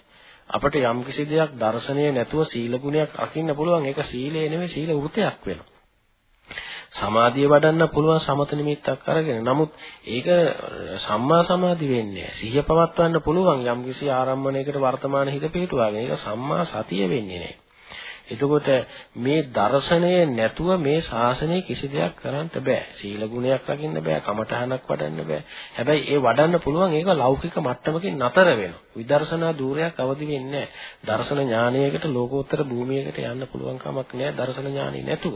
S2: අපිට යම් කිසි දෙයක් දර්ශනය නැතුව සීල ගුණයක් අකින්න පුළුවන්. ඒක සීලය නෙමෙයි සීල වෘතයක් වෙනවා. සමාධිය වඩන්න පුළුවන් සමත නිමිත්තක් අරගෙන. නමුත් ඒක සම්මා සමාධි වෙන්නේ සිහිය පවත්වන්න පුළුවන් යම් කිසි ආරම්භණයකට වර්තමාන හිත පිටුවාගෙන. ඒක සම්මා සතිය වෙන්නේ නැහැ. එතකොට මේ දර්ශනය නැතුව මේ ශාසනය කිසි දෙයක් කරන්න බෑ. සීල ගුණයක් රකින්න බෑ, කමඨහනක් වඩන්න බෑ. හැබැයි ඒ වඩන්න පුළුවන් ඒක ලෞකික මට්ටමකින් නතර වෙනවා. විදර්ශනා ධූරයක් අවදි වෙන්නේ නැහැ. දර්ශන ඥානයකට ලෝකෝත්තර භූමියකට යන්න පුළුවන් කමක් නැහැ දර්ශන ඥානෙ නැතුව.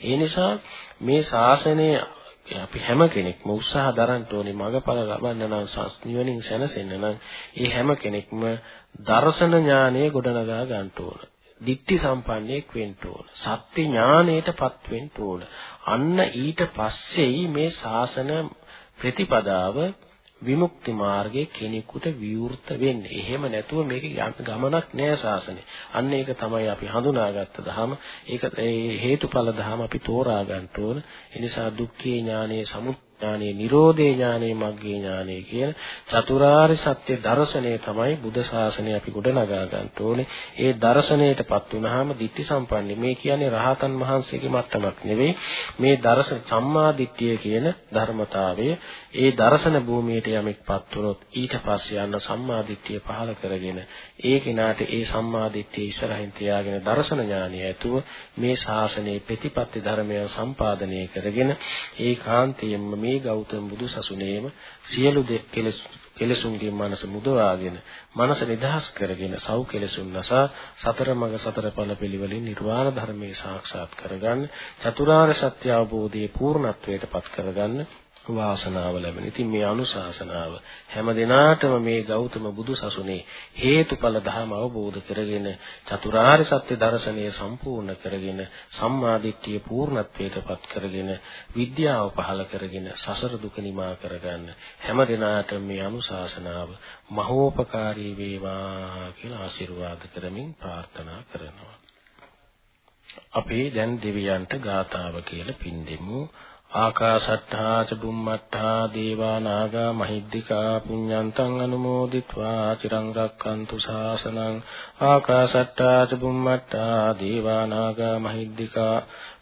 S2: ඒ නිසා මේ ශාසනය අපි හැම කෙනෙක්ම උත්සාහ දරන්න ඕනේ මගපල ලබන්න නම් නිවනින් සැනසෙන්න නම් ඒ හැම කෙනෙක්ම දර්ශන ඥානය ගොඩනගා ගන්න ඕන. දික්ටි සම්පන්නෙක් වෙන්න ඕන. සත්‍ය ඥානයටපත් වෙන්න ඕන. අන්න ඊට පස්සෙයි මේ ශාසන ප්‍රතිපදාව විමුක්ති මාර්ගයේ කෙනෙකුට විවෘත වෙන්නේ. එහෙම නැතුව මේක ගමනක් නෑ ශාසනේ. අන්න ඒක තමයි අපි හඳුනාගත්ත දහම. ඒක හේතුඵල දහම අපි තෝරා ගන්න ඕන. ඒ නිසා දුක්ඛේ ඥානයේ සමුත් ඥානෙ නිරෝධේ ඥානෙ මග්ගේ ඥානෙ කියන චතුරාර්ය සත්‍ය දර්ශනය තමයි බුද්ධ ශාසනය අපි ගොඩනගා ගන්න ඕනේ. ඒ දර්ශනයටපත් වුනහම ditthi සම්පන්නේ මේ කියන්නේ රහතන් වහන්සේගේ මට්ටමක් නෙවෙයි. මේ දර්ශන සම්මා දිට්ඨිය කියන ධර්මතාවය ඒ දර්ශන භූමියට යමෙක්පත් වුනොත් ඊට පස්සේ යන සම්මා දිට්ඨිය පහළ කරගෙන ඒ කෙනාට ඒ සම්මා දිට්ඨිය ඉස්සරහින් තියාගෙන දර්ශන ඥානය ඇතුව මේ ශාසනයේ ප්‍රතිපත්ති ධර්මය සම්පාදනය කරගෙන ඒකාන්තයෙන්ම මේ ගෞතම බුදු සසුනේම සියලු කෙලෙසුන්ගේ මනස මුදවාගෙන මනස නිදහස් කරගෙන සව් කෙලෙසුන් නසා සතර මඟ සතර ඵල පිළිවෙලින් නිර්වාණ ධර්මයේ සාක්ෂාත් කරගන්න චතුරාර්ය සත්‍ය අවබෝධයේ පූර්ණත්වයට පත් කරගන්න වාසනාව ලැබෙන. ඉතින් මේ අනුශාසනාව හැම දිනාටම මේ ගෞතම බුදුසසුනේ හේතුඵල ධර්ම අවබෝධ කරගෙන චතුරාර්ය සත්‍ය දර්ශනය සම්පූර්ණ කරගෙන සම්මා දිට්ඨිය පූර්ණත්වයට පත් කරගෙන විද්‍යාව පහළ කරගෙන සසර දුක නිමා කරගන්න හැම දිනාටම මේ අනුශාසනාව මහෝපකාරී වේවා කියලා ආශිර්වාද කරමින් ප්‍රාර්ථනා කරනවා. අපි දැන් දෙවියන්ට ගාතාව කියලා පින් දෙමු. ආකාශත්තා ච බුම්මත්තා දේවා නාග මහිද්దికා පුඤ්ඤන්තං අනුමෝදිත්වා චිරං රක්칸තු ශාසනං ආකාශත්තා ච බුම්මත්තා දේවා නාග මහිද්దికා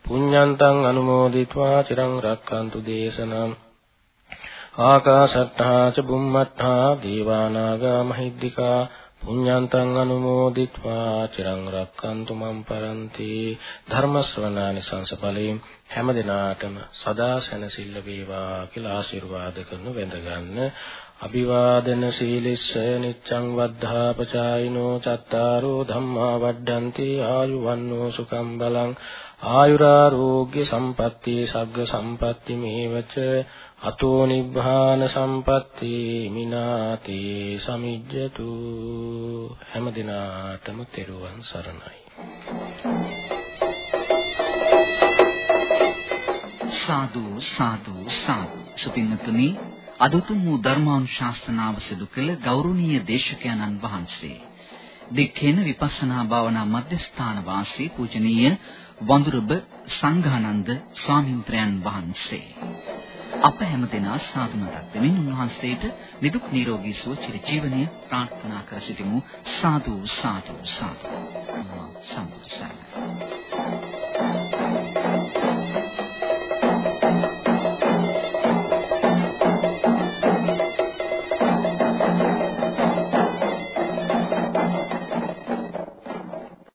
S2: පුඤ්ඤන්තං අනුමෝදිත්වා චිරං රක්칸තු දේශනං ආකාශත්තා ච බුම්මත්තා දේවා නාග මහිද්దికා පුඤ්ඤන්තං අනුමෝදිත්වා චිරං රක්칸තු මම් පරන්ති ධර්ම ශ්‍රවණානි සංසපලේ හැම දිනාටම සදා සැනසෙල්ල වේවා කියලා ආශිර්වාද කරනු වැඳ ගන්න අභිවාදන සීලිස්ස නිච්ඡං වද්ධාපචායිනෝ චත්තාරෝ ධම්මා වඩ්ඩಂತಿ ආයුවන්නෝ සුඛං බලං. ආයුරාෝග්‍ය සම්පatti සග්ග සම්පatti මේවච අතෝ නිබ්බාන සම්පatti මිනාති සමිජ්ජතු හැම දිනාටම තෙරුවන් සරණයි
S1: සාදු සාදු සාදු සුපින්නතුනි අදුතුම් වූ ධර්මානුශාසනාව සිදු කළ ගෞරවනීය දේශකයන්න් වහන්සේ දික්කේන විපස්සනා භාවනා මධ්‍යස්ථාන වාසී පූජනීය වඳුරබ සංඝානන්ද ස්වාමින්ත්‍රයන් වහන්සේ. අප හැමදෙනා සාදු නරක් දෙමින් උන්වහන්සේට නිදුක් නිරෝගී සුව චිර ජීවනය ප්‍රාර්ථනා කර සිටිමු. සාදු සාදු සාදු. සම්පූර්ණ